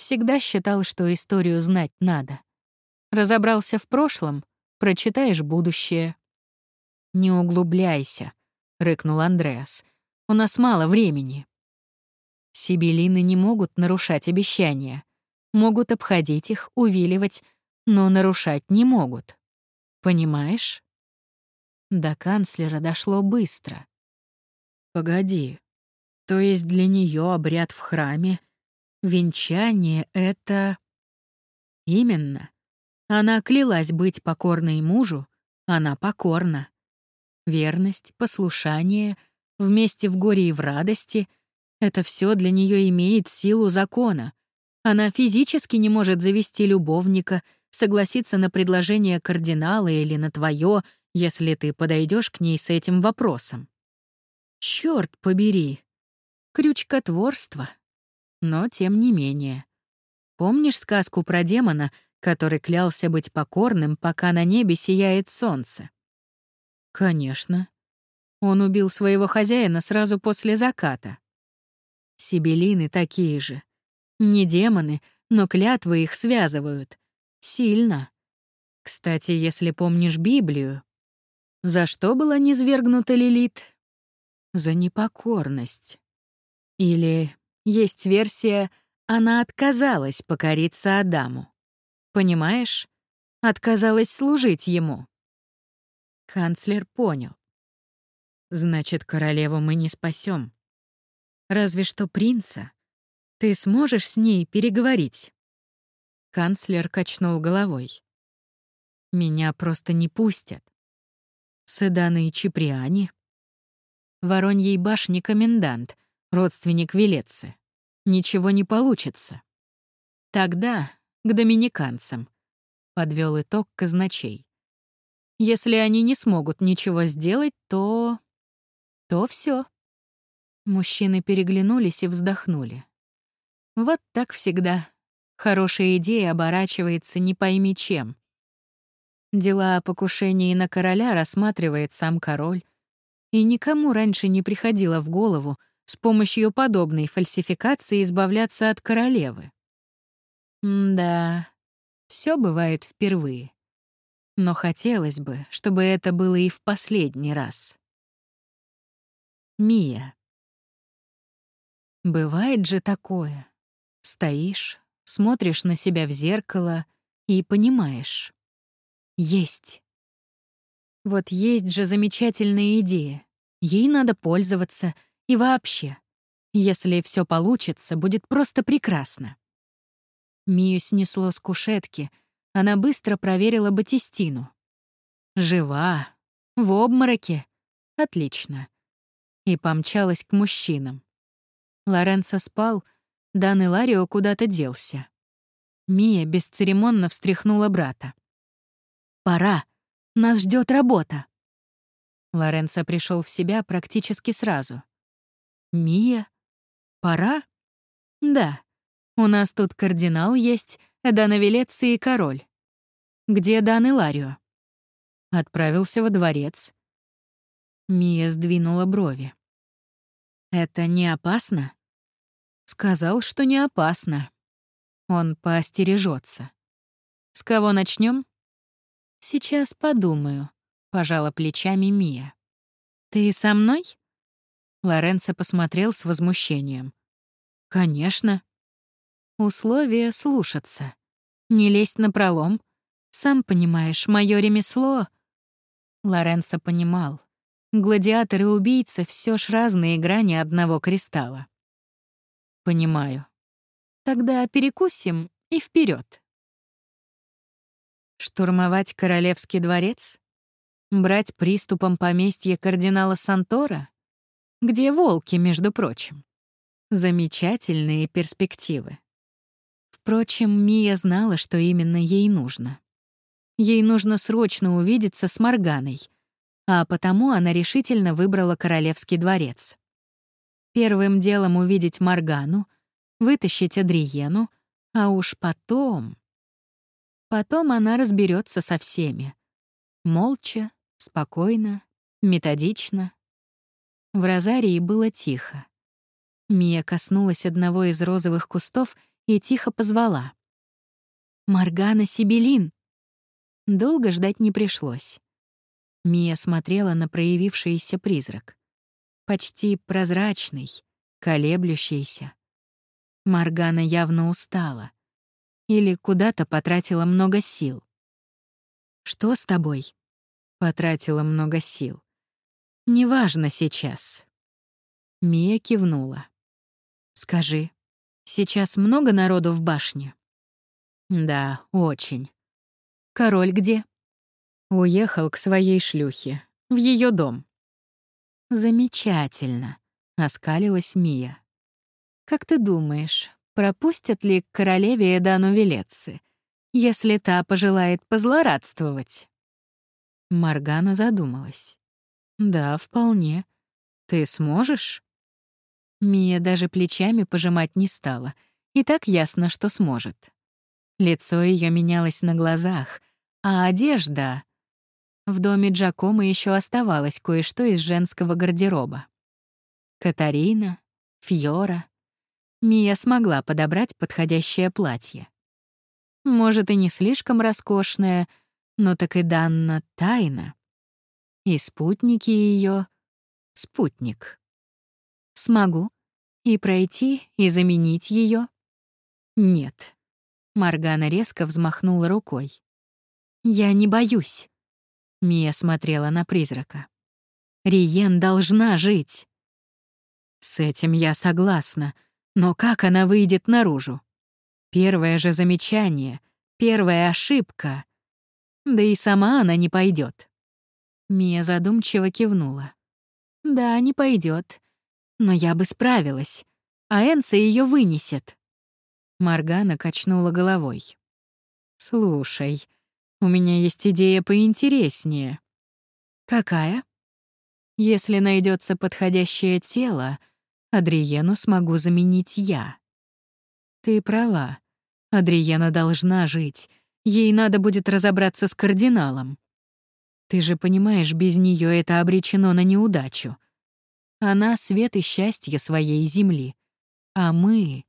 Всегда считал, что историю знать надо. Разобрался в прошлом, прочитаешь будущее. «Не углубляйся», — рыкнул Андреас. «У нас мало времени». Сибелины не могут нарушать обещания. Могут обходить их, увиливать, но нарушать не могут. Понимаешь? До канцлера дошло быстро. Погоди. То есть для нее обряд в храме, венчание — это... Именно. Она клялась быть покорной мужу, она покорна. Верность, послушание, вместе в горе и в радости — это все для нее имеет силу закона. Она физически не может завести любовника — согласиться на предложение кардинала или на твое, если ты подойдешь к ней с этим вопросом. Черт побери! Крючкотворство. Но тем не менее. Помнишь сказку про демона, который клялся быть покорным, пока на небе сияет солнце? Конечно. Он убил своего хозяина сразу после заката. Сибелины такие же. Не демоны, но клятвы их связывают. Сильно. Кстати, если помнишь Библию, за что была низвергнута Лилит? За непокорность. Или есть версия, она отказалась покориться Адаму. Понимаешь? Отказалась служить ему. Канцлер понял. Значит, королеву мы не спасем. Разве что принца. Ты сможешь с ней переговорить? Канцлер качнул головой. «Меня просто не пустят. Седаны и Чиприани. Вороньей башни комендант, родственник Велецы. Ничего не получится. Тогда к доминиканцам», — подвел итог казначей. «Если они не смогут ничего сделать, то... то все. Мужчины переглянулись и вздохнули. Вот так всегда. Хорошая идея оборачивается не пойми чем. Дела о покушении на короля рассматривает сам король, и никому раньше не приходило в голову с помощью подобной фальсификации избавляться от королевы. М да, все бывает впервые. Но хотелось бы, чтобы это было и в последний раз. Мия. Бывает же такое. Стоишь, смотришь на себя в зеркало и понимаешь. Есть. Вот есть же замечательная идея. Ей надо пользоваться и вообще. Если все получится, будет просто прекрасно. Мию снесло с кушетки. Она быстро проверила Батистину. Жива. В обмороке. Отлично. И помчалась к мужчинам. Лоренцо спал, Дан Иларио куда-то делся. Мия бесцеремонно встряхнула брата. «Пора. Нас ждет работа». Лоренцо пришел в себя практически сразу. «Мия? Пора?» «Да. У нас тут кардинал есть, Дана Велеции и король. Где Дан Иларио?» Отправился во дворец. Мия сдвинула брови. «Это не опасно?» Сказал, что не опасно. Он поостережется. С кого начнем? Сейчас подумаю, пожала плечами Мия. Ты со мной? Лоренцо посмотрел с возмущением. Конечно. Условия слушаться. Не лезть на пролом. Сам понимаешь, мое ремесло. Лоренцо понимал. Гладиаторы и убийца все ж разные грани одного кристалла. Понимаю. Тогда перекусим и вперед. Штурмовать королевский дворец? Брать приступом поместье кардинала Сантора? Где волки, между прочим? Замечательные перспективы. Впрочем, Мия знала, что именно ей нужно. Ей нужно срочно увидеться с Морганой, а потому она решительно выбрала королевский дворец. Первым делом увидеть Маргану, вытащить Адриену, а уж потом... Потом она разберется со всеми. Молча, спокойно, методично. В розарии было тихо. Мия коснулась одного из розовых кустов и тихо позвала. «Маргана Сибелин!» Долго ждать не пришлось. Мия смотрела на проявившийся призрак почти прозрачный, колеблющийся. Маргана явно устала. Или куда-то потратила много сил. «Что с тобой?» Потратила много сил. «Неважно сейчас». Мия кивнула. «Скажи, сейчас много народу в башне?» «Да, очень». «Король где?» Уехал к своей шлюхе, в ее дом. «Замечательно», — оскалилась Мия. «Как ты думаешь, пропустят ли к королеве Эдану Велецы, если та пожелает позлорадствовать?» Маргана задумалась. «Да, вполне. Ты сможешь?» Мия даже плечами пожимать не стала, и так ясно, что сможет. Лицо ее менялось на глазах, а одежда... В доме Джакома еще оставалось кое-что из женского гардероба. Катарина, Фьора. Мия смогла подобрать подходящее платье. Может, и не слишком роскошное, но так и Данна тайна. И спутники ее — спутник. Смогу и пройти, и заменить ее. Нет. Маргана резко взмахнула рукой. Я не боюсь. Мия смотрела на призрака. «Риен должна жить!» «С этим я согласна, но как она выйдет наружу? Первое же замечание, первая ошибка. Да и сама она не пойдет. Мия задумчиво кивнула. «Да, не пойдет. Но я бы справилась, а Энса ее вынесет». Маргана качнула головой. «Слушай, у меня есть идея поинтереснее. Какая? Если найдется подходящее тело, Адриену смогу заменить я. Ты права. Адриена должна жить. Ей надо будет разобраться с кардиналом. Ты же понимаешь, без нее это обречено на неудачу. Она — свет и счастье своей земли. А мы...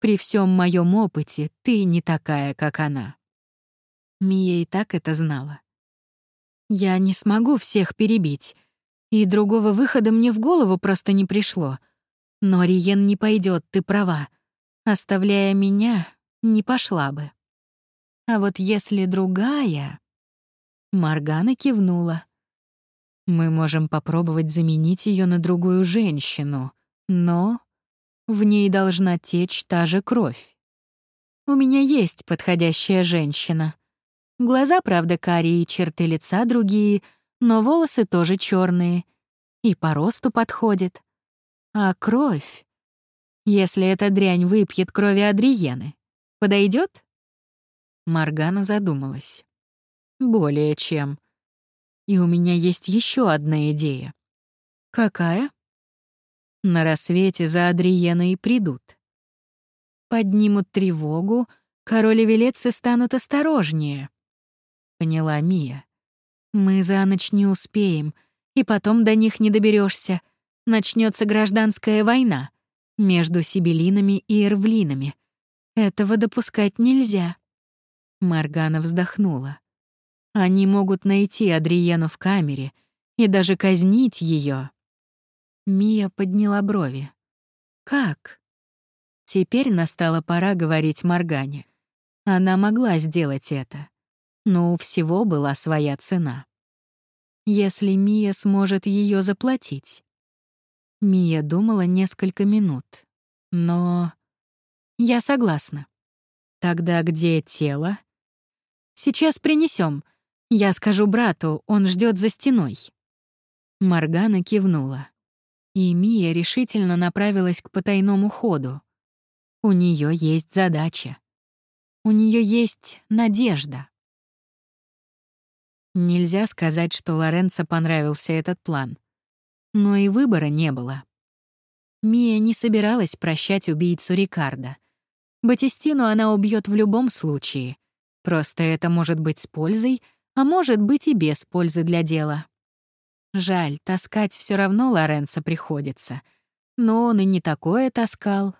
При всем моем опыте ты не такая, как она. Мия и так это знала. Я не смогу всех перебить, и другого выхода мне в голову просто не пришло. Но Риен не пойдет, ты права. Оставляя меня, не пошла бы. А вот если другая... Маргана кивнула. Мы можем попробовать заменить ее на другую женщину, но в ней должна течь та же кровь. У меня есть подходящая женщина. Глаза, правда, карие, черты лица другие, но волосы тоже черные. И по росту подходит. А кровь? Если эта дрянь выпьет крови Адриены, подойдет? Маргана задумалась. Более чем. И у меня есть еще одна идея. Какая? На рассвете за Адриеной придут. Поднимут тревогу, король и велецы станут осторожнее. Поняла Мия. Мы за ночь не успеем, и потом до них не доберешься. Начнется гражданская война между сибелинами и эрвлинами. Этого допускать нельзя. Маргана вздохнула. Они могут найти Адриену в камере и даже казнить ее. Мия подняла брови. Как? Теперь настала пора говорить Маргане. Она могла сделать это, но у всего была своя цена. Если Мия сможет ее заплатить. Мия думала несколько минут, но... Я согласна. Тогда где тело? Сейчас принесем. Я скажу брату, он ждет за стеной. Маргана кивнула. И Мия решительно направилась к потайному ходу. У нее есть задача. У нее есть надежда. Нельзя сказать, что Лоренцо понравился этот план. Но и выбора не было. Мия не собиралась прощать убийцу Рикардо. Батистину она убьет в любом случае. Просто это может быть с пользой — а может быть и без пользы для дела. Жаль, таскать все равно Лоренцо приходится. Но он и не такое таскал.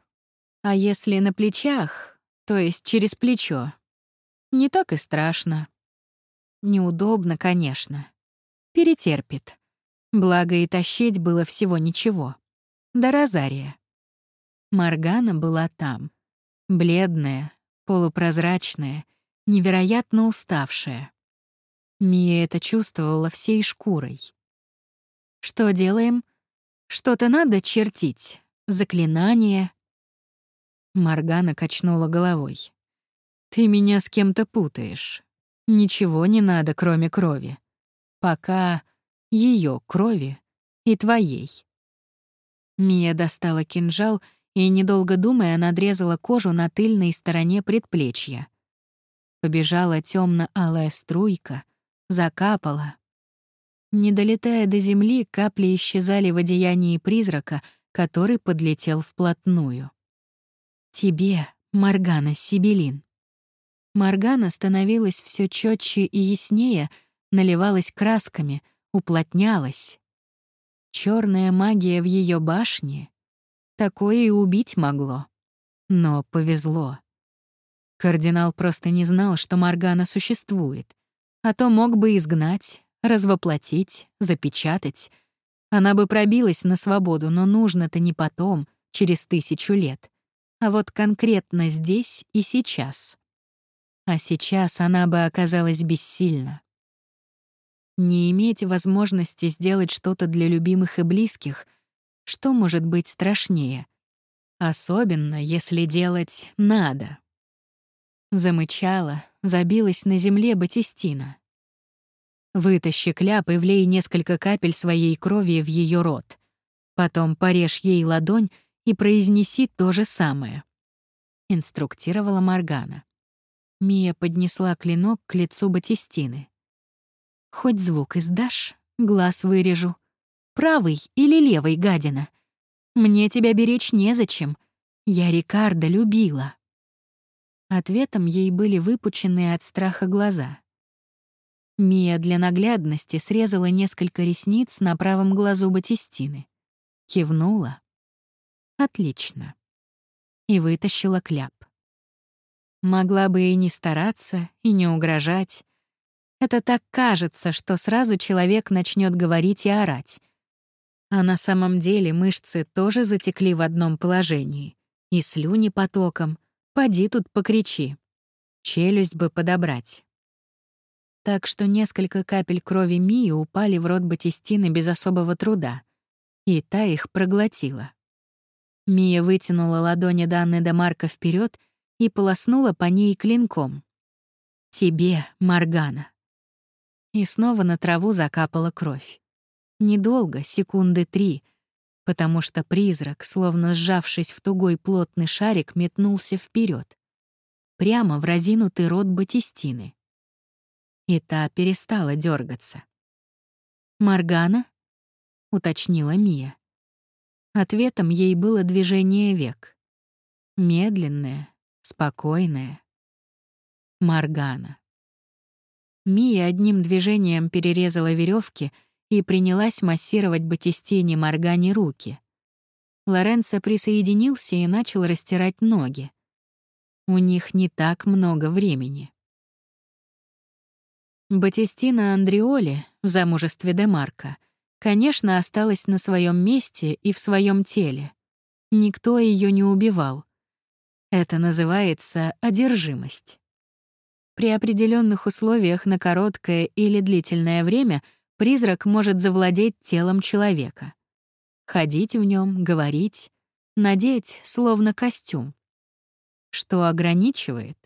А если на плечах, то есть через плечо, не так и страшно. Неудобно, конечно. Перетерпит. Благо и тащить было всего ничего. До Розария. Маргана была там. Бледная, полупрозрачная, невероятно уставшая. Мия это чувствовала всей шкурой. «Что делаем? Что-то надо чертить. Заклинание». Маргана качнула головой. «Ты меня с кем-то путаешь. Ничего не надо, кроме крови. Пока ее крови и твоей». Мия достала кинжал и, недолго думая, надрезала кожу на тыльной стороне предплечья. Побежала темно алая струйка, закапала. Не долетая до земли, капли исчезали в одеянии призрака, который подлетел вплотную. «Тебе, Маргана Сибелин». Маргана становилась все четче и яснее, наливалась красками, уплотнялась. Черная магия в ее башне. Такое и убить могло. Но повезло. Кардинал просто не знал, что Маргана существует. А то мог бы изгнать, развоплотить, запечатать. Она бы пробилась на свободу, но нужно-то не потом, через тысячу лет, а вот конкретно здесь и сейчас. А сейчас она бы оказалась бессильна. Не иметь возможности сделать что-то для любимых и близких, что может быть страшнее? Особенно, если делать надо. Замычала, забилась на земле Батистина. Вытащи кляп и влей несколько капель своей крови в ее рот. Потом порежь ей ладонь и произнеси то же самое. Инструктировала Маргана. Мия поднесла клинок к лицу Батистины. «Хоть звук издашь, глаз вырежу. Правый или левый, гадина? Мне тебя беречь незачем. Я Рикардо любила». Ответом ей были выпученные от страха глаза. Мия для наглядности срезала несколько ресниц на правом глазу Батистины. Кивнула. «Отлично». И вытащила кляп. Могла бы и не стараться, и не угрожать. Это так кажется, что сразу человек начнет говорить и орать. А на самом деле мышцы тоже затекли в одном положении. И слюни потоком. Поди тут покричи. Челюсть бы подобрать. Так что несколько капель крови Мии упали в рот Батистины без особого труда. И та их проглотила. Мия вытянула ладони Данны де Марка вперед и полоснула по ней клинком. «Тебе, Маргана». И снова на траву закапала кровь. Недолго, секунды три, потому что призрак, словно сжавшись в тугой плотный шарик, метнулся вперед, прямо в разинутый рот Батистины. И та перестала дергаться. «Маргана?» — уточнила Мия. Ответом ей было движение век. Медленное, спокойное. Маргана. Мия одним движением перерезала веревки — и принялась массировать Батистине Моргане руки. Лоренцо присоединился и начал растирать ноги. У них не так много времени. Батистина Андреоли в замужестве Демарка, конечно, осталась на своем месте и в своем теле. Никто ее не убивал. Это называется одержимость. При определенных условиях на короткое или длительное время — Призрак может завладеть телом человека. Ходить в нем, говорить, надеть, словно костюм. Что ограничивает?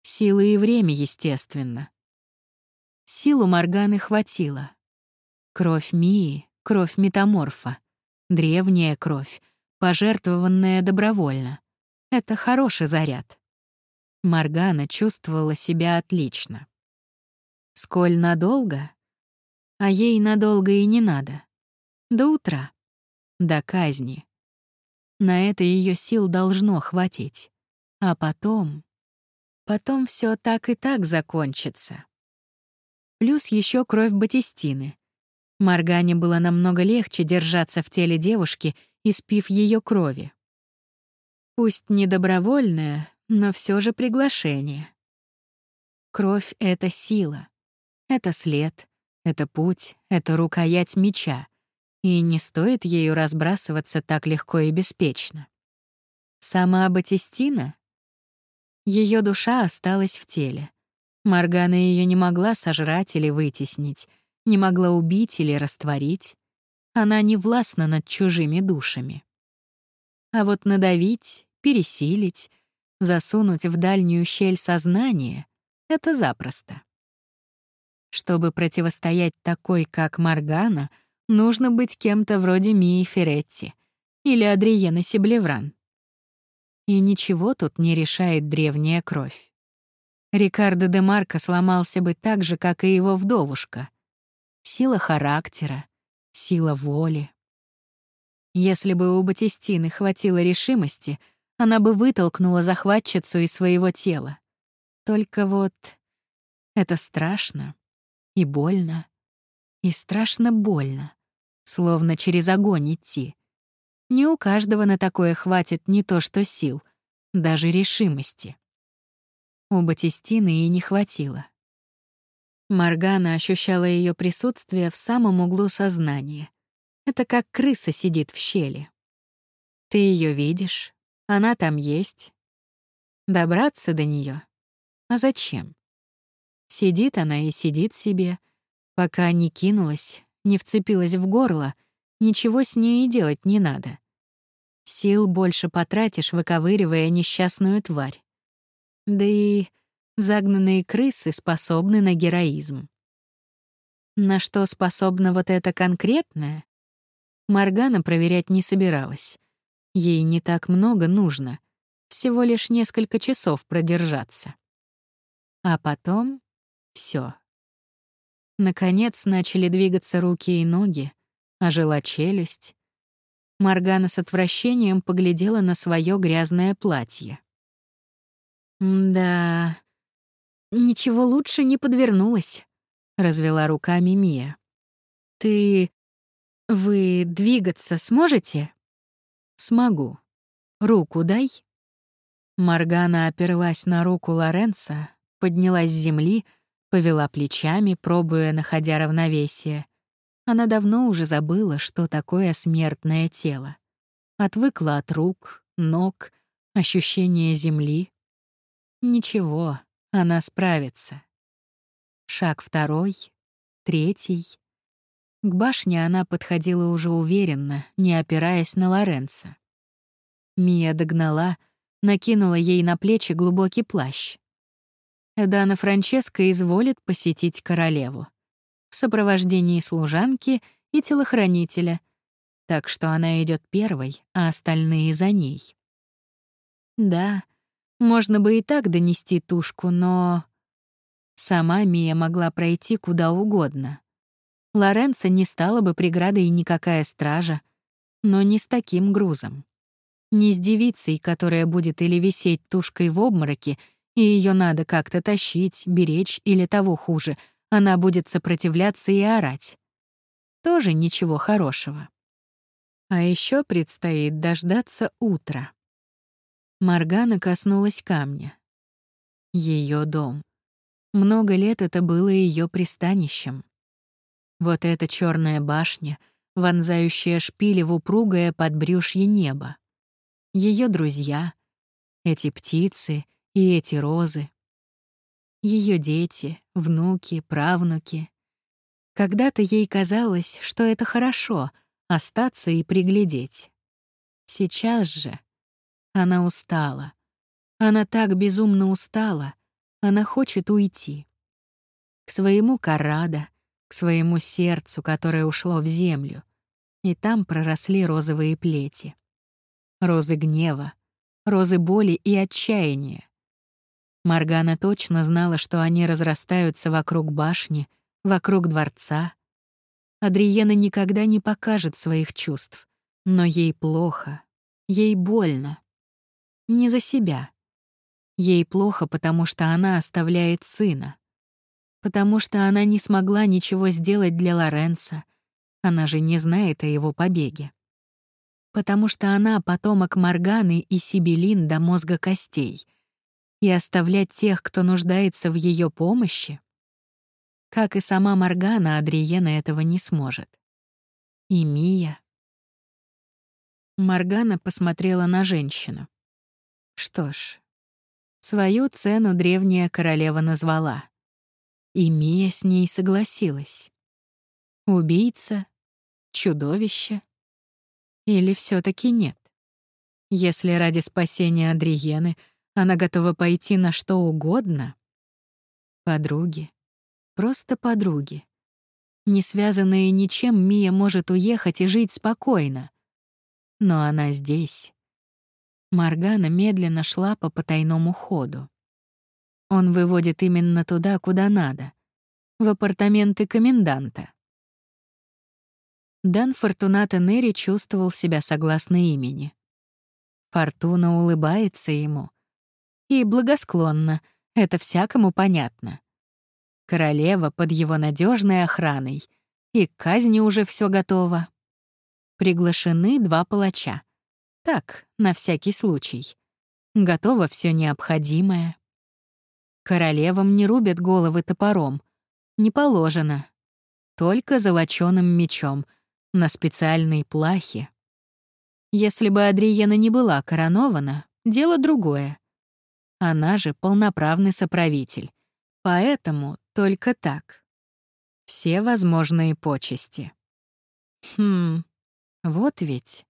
Силы и время, естественно. Силу Морганы хватило. Кровь Мии, кровь метаморфа. Древняя кровь, пожертвованная добровольно. Это хороший заряд. Моргана чувствовала себя отлично. Сколь надолго? А ей надолго и не надо. До утра. До казни. На это ее сил должно хватить. А потом... Потом все так и так закончится. Плюс еще кровь Батистины. Моргане было намного легче держаться в теле девушки, испив ее крови. Пусть не добровольное, но все же приглашение. Кровь — это сила. Это след, это путь, это рукоять меча, и не стоит ею разбрасываться так легко и беспечно. Сама Батистина? Ее душа осталась в теле. Моргана ее не могла сожрать или вытеснить, не могла убить или растворить. Она не властна над чужими душами. А вот надавить, пересилить, засунуть в дальнюю щель сознания — это запросто. Чтобы противостоять такой, как Маргана, нужно быть кем-то вроде Мии Феретти или Адриены Сиблевран. И ничего тут не решает древняя кровь. Рикардо де Марко сломался бы так же, как и его вдовушка. Сила характера, сила воли. Если бы у Батистины хватило решимости, она бы вытолкнула захватчицу из своего тела. Только вот это страшно. И больно. И страшно больно. Словно через огонь идти. Не у каждого на такое хватит не то что сил, даже решимости. У Батистины и не хватило. Маргана ощущала ее присутствие в самом углу сознания. Это как крыса сидит в щели. Ты ее видишь, она там есть. Добраться до нее. А зачем? Сидит она и сидит себе, пока не кинулась, не вцепилась в горло, ничего с ней и делать не надо. Сил больше потратишь, выковыривая несчастную тварь. Да и загнанные крысы способны на героизм. На что способна вот это конкретное? Маргана проверять не собиралась. Ей не так много нужно, всего лишь несколько часов продержаться. А потом все. Наконец начали двигаться руки и ноги, ожила челюсть. Маргана с отвращением поглядела на свое грязное платье. «Да, ничего лучше не подвернулось», — развела руками Мия. «Ты... вы двигаться сможете?» «Смогу. Руку дай». Маргана оперлась на руку Лоренца, поднялась с земли, повела плечами, пробуя, находя равновесие. Она давно уже забыла, что такое смертное тело. Отвыкла от рук, ног, ощущения земли. Ничего, она справится. Шаг второй, третий. К башне она подходила уже уверенно, не опираясь на Лоренца. Мия догнала, накинула ей на плечи глубокий плащ. Дана Франческа изволит посетить королеву в сопровождении служанки и телохранителя, так что она идет первой, а остальные за ней. Да, можно бы и так донести тушку, но... Сама Мия могла пройти куда угодно. Лоренцо не стала бы преградой никакая стража, но не с таким грузом. Не с девицей, которая будет или висеть тушкой в обмороке, и ее надо как-то тащить, беречь или того хуже, она будет сопротивляться и орать. Тоже ничего хорошего. А еще предстоит дождаться утра. Маргана коснулась камня. Ее дом. Много лет это было ее пристанищем. Вот эта черная башня, вонзающая шпили в упругое подбрюшье небо. Ее друзья, эти птицы и эти розы. Ее дети, внуки, правнуки. Когда-то ей казалось, что это хорошо — остаться и приглядеть. Сейчас же она устала. Она так безумно устала. Она хочет уйти. К своему Карадо, к своему сердцу, которое ушло в землю. И там проросли розовые плети. Розы гнева, розы боли и отчаяния. Маргана точно знала, что они разрастаются вокруг башни, вокруг дворца. Адриена никогда не покажет своих чувств, но ей плохо, ей больно. Не за себя. Ей плохо, потому что она оставляет сына. Потому что она не смогла ничего сделать для Лоренца. Она же не знает о его побеге. Потому что она потомок Морганы и Сибелин до мозга костей. И оставлять тех, кто нуждается в ее помощи? Как и сама Моргана, Адриена этого не сможет. И Мия. Моргана посмотрела на женщину. Что ж, свою цену древняя королева назвала. И Мия с ней согласилась. Убийца? Чудовище? Или все таки нет? Если ради спасения Адриены она готова пойти на что угодно? Подруги. Просто подруги. Не связанные ничем, Мия может уехать и жить спокойно. Но она здесь, Маргана медленно шла по потайному ходу. Он выводит именно туда, куда надо. В апартаменты коменданта. Дан Фортуната Нери чувствовал себя согласно имени. Фортуна улыбается ему. И благосклонно, это всякому понятно. Королева под его надежной охраной, и к казни уже все готово. Приглашены два палача — так, на всякий случай. Готово все необходимое. Королевам не рубят головы топором. Не положено. Только золочёным мечом, на специальной плахе. Если бы Адриена не была коронована, дело другое. Она же полноправный соправитель. Поэтому только так. Все возможные почести. Хм, вот ведь.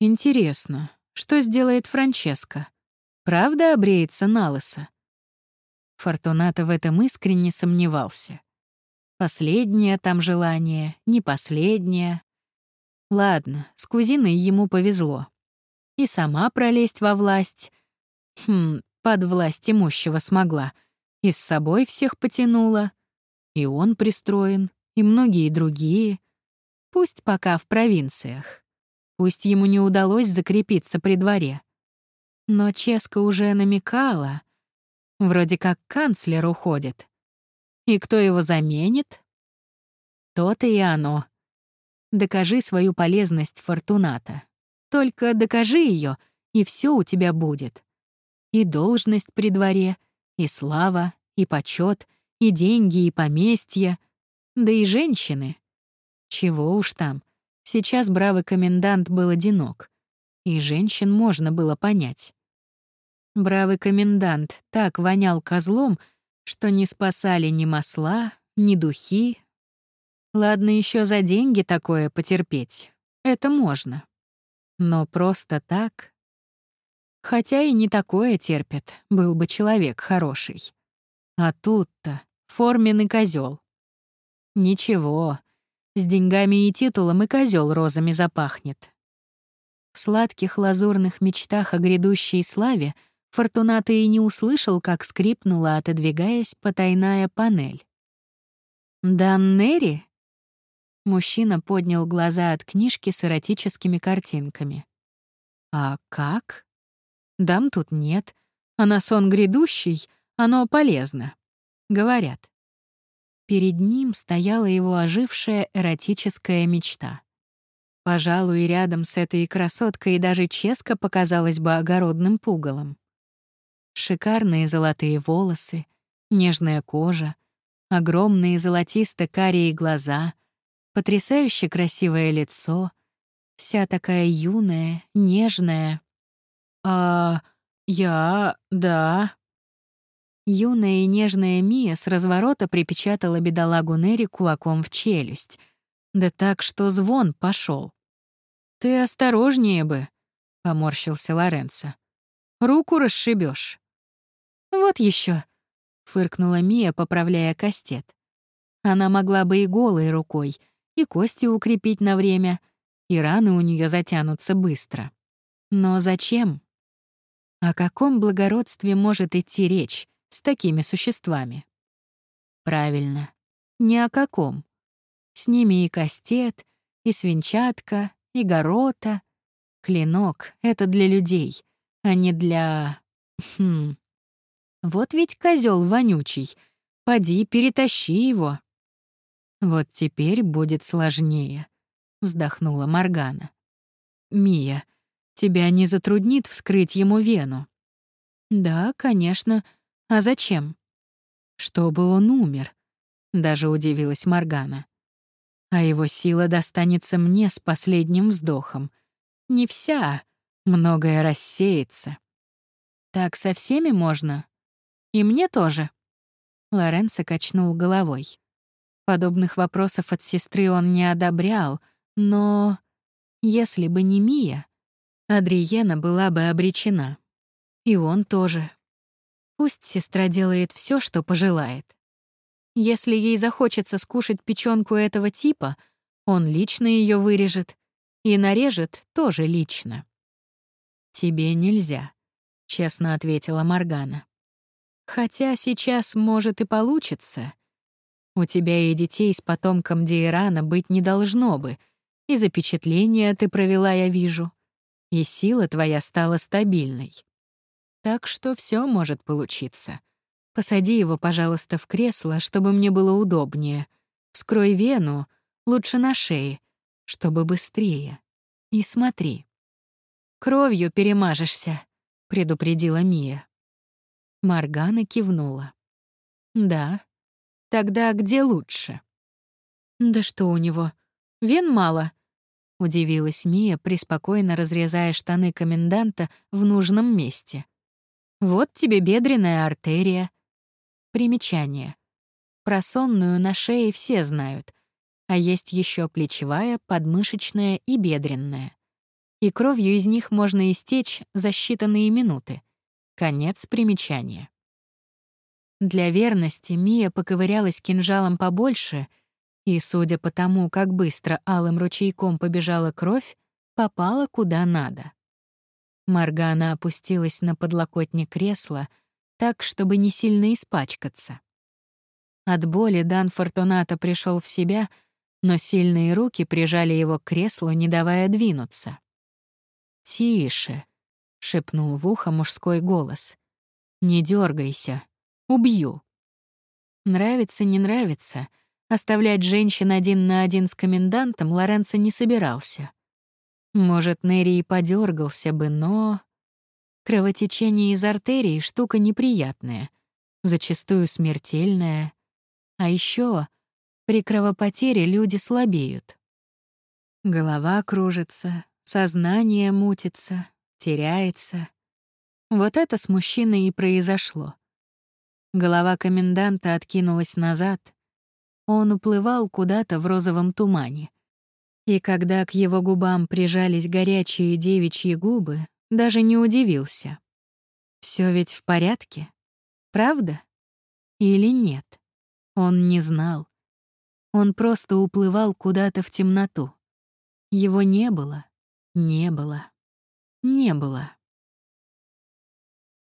Интересно, что сделает Франческо? Правда обреется на лысо? Фортуната в этом искренне сомневался. Последнее там желание, не последнее. Ладно, с кузиной ему повезло. И сама пролезть во власть. Хм, под власть имущего смогла. И с собой всех потянула. И он пристроен, и многие другие. Пусть пока в провинциях. Пусть ему не удалось закрепиться при дворе. Но Ческа уже намекала. Вроде как канцлер уходит. И кто его заменит? То-то и оно. Докажи свою полезность, Фортуната. Только докажи ее, и все у тебя будет. И должность при дворе, и слава, и почет, и деньги, и поместья, да и женщины. Чего уж там. Сейчас бравый комендант был одинок. И женщин можно было понять. Бравый комендант так вонял козлом, что не спасали ни масла, ни духи. Ладно, еще за деньги такое потерпеть. Это можно. Но просто так... Хотя и не такое терпит, был бы человек хороший. А тут-то форменный козел. Ничего, с деньгами и титулом и козел розами запахнет. В сладких лазурных мечтах о грядущей славе Фортуната и не услышал, как скрипнула, отодвигаясь, потайная панель. «Даннери?» Мужчина поднял глаза от книжки с эротическими картинками. «А как?» «Дам тут нет, а на сон грядущий оно полезно», — говорят. Перед ним стояла его ожившая эротическая мечта. Пожалуй, рядом с этой красоткой даже Ческа показалась бы огородным пугалом. Шикарные золотые волосы, нежная кожа, огромные золотисто-карие глаза, потрясающе красивое лицо, вся такая юная, нежная. «А я... да...» Юная и нежная Мия с разворота припечатала бедолагу Нери кулаком в челюсть. Да так, что звон пошел. «Ты осторожнее бы», — поморщился Лоренцо. «Руку расшибешь. «Вот еще, фыркнула Мия, поправляя кастет. Она могла бы и голой рукой, и кости укрепить на время, и раны у нее затянутся быстро. Но зачем? О каком благородстве может идти речь с такими существами? Правильно, ни о каком. С ними и кастет, и свинчатка, и горота. Клинок — это для людей, а не для... Хм... Вот ведь козел вонючий. Поди, перетащи его. Вот теперь будет сложнее, вздохнула Маргана. Мия, тебя не затруднит вскрыть ему вену? Да, конечно. А зачем? Чтобы он умер, даже удивилась Маргана. А его сила достанется мне с последним вздохом. Не вся, многое рассеется. Так со всеми можно? И мне тоже. Лоренцо качнул головой. Подобных вопросов от сестры он не одобрял, но... Если бы не Мия, Адриена была бы обречена. И он тоже. Пусть сестра делает все, что пожелает. Если ей захочется скушать печенку этого типа, он лично ее вырежет. И нарежет тоже лично. «Тебе нельзя», — честно ответила Маргана. Хотя сейчас, может, и получится. У тебя и детей с потомком Диерана быть не должно бы, и запечатление ты провела, я вижу, и сила твоя стала стабильной. Так что все может получиться. Посади его, пожалуйста, в кресло, чтобы мне было удобнее. Вскрой вену, лучше на шее, чтобы быстрее. И смотри. «Кровью перемажешься», — предупредила Мия. Маргана кивнула. «Да. Тогда где лучше?» «Да что у него? Вен мало?» — удивилась Мия, преспокойно разрезая штаны коменданта в нужном месте. «Вот тебе бедренная артерия». Примечание. Про сонную на шее все знают, а есть еще плечевая, подмышечная и бедренная. И кровью из них можно истечь за считанные минуты — Конец примечания. Для верности Мия поковырялась кинжалом побольше, и, судя по тому, как быстро алым ручейком побежала кровь, попала куда надо. Маргана опустилась на подлокотник кресла, так, чтобы не сильно испачкаться. От боли Дан Фортуната пришел в себя, но сильные руки прижали его к креслу, не давая двинуться. «Тише», — шепнул в ухо мужской голос. «Не дергайся, убью». Нравится, не нравится. Оставлять женщин один на один с комендантом Лоренцо не собирался. Может, Нерри и подергался бы, но... Кровотечение из артерий — штука неприятная, зачастую смертельная. А еще при кровопотере люди слабеют, Голова кружится, сознание мутится, теряется. Вот это с мужчиной и произошло. Голова коменданта откинулась назад. Он уплывал куда-то в розовом тумане. И когда к его губам прижались горячие девичьи губы, даже не удивился. Все ведь в порядке? Правда? Или нет? Он не знал. Он просто уплывал куда-то в темноту. Его не было, не было, не было.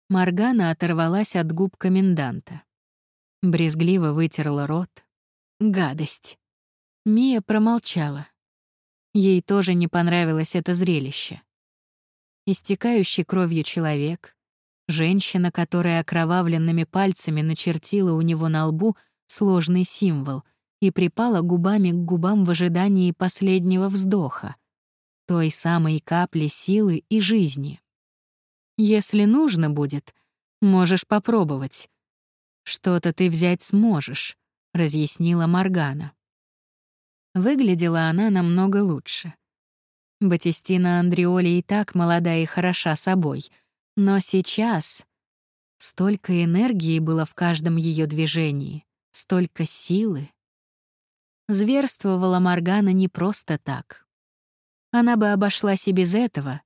Маргана оторвалась от губ коменданта. Брезгливо вытерла рот. Гадость. Мия промолчала. Ей тоже не понравилось это зрелище. Истекающий кровью человек, женщина, которая окровавленными пальцами начертила у него на лбу сложный символ и припала губами к губам в ожидании последнего вздоха, той самой капли силы и жизни. Если нужно будет, можешь попробовать. Что-то ты взять сможешь, разъяснила Маргана. Выглядела она намного лучше. Батистина Андреоли и так молода и хороша собой, но сейчас столько энергии было в каждом ее движении, столько силы. Зверствовала Маргана не просто так. Она бы обошлась и без этого,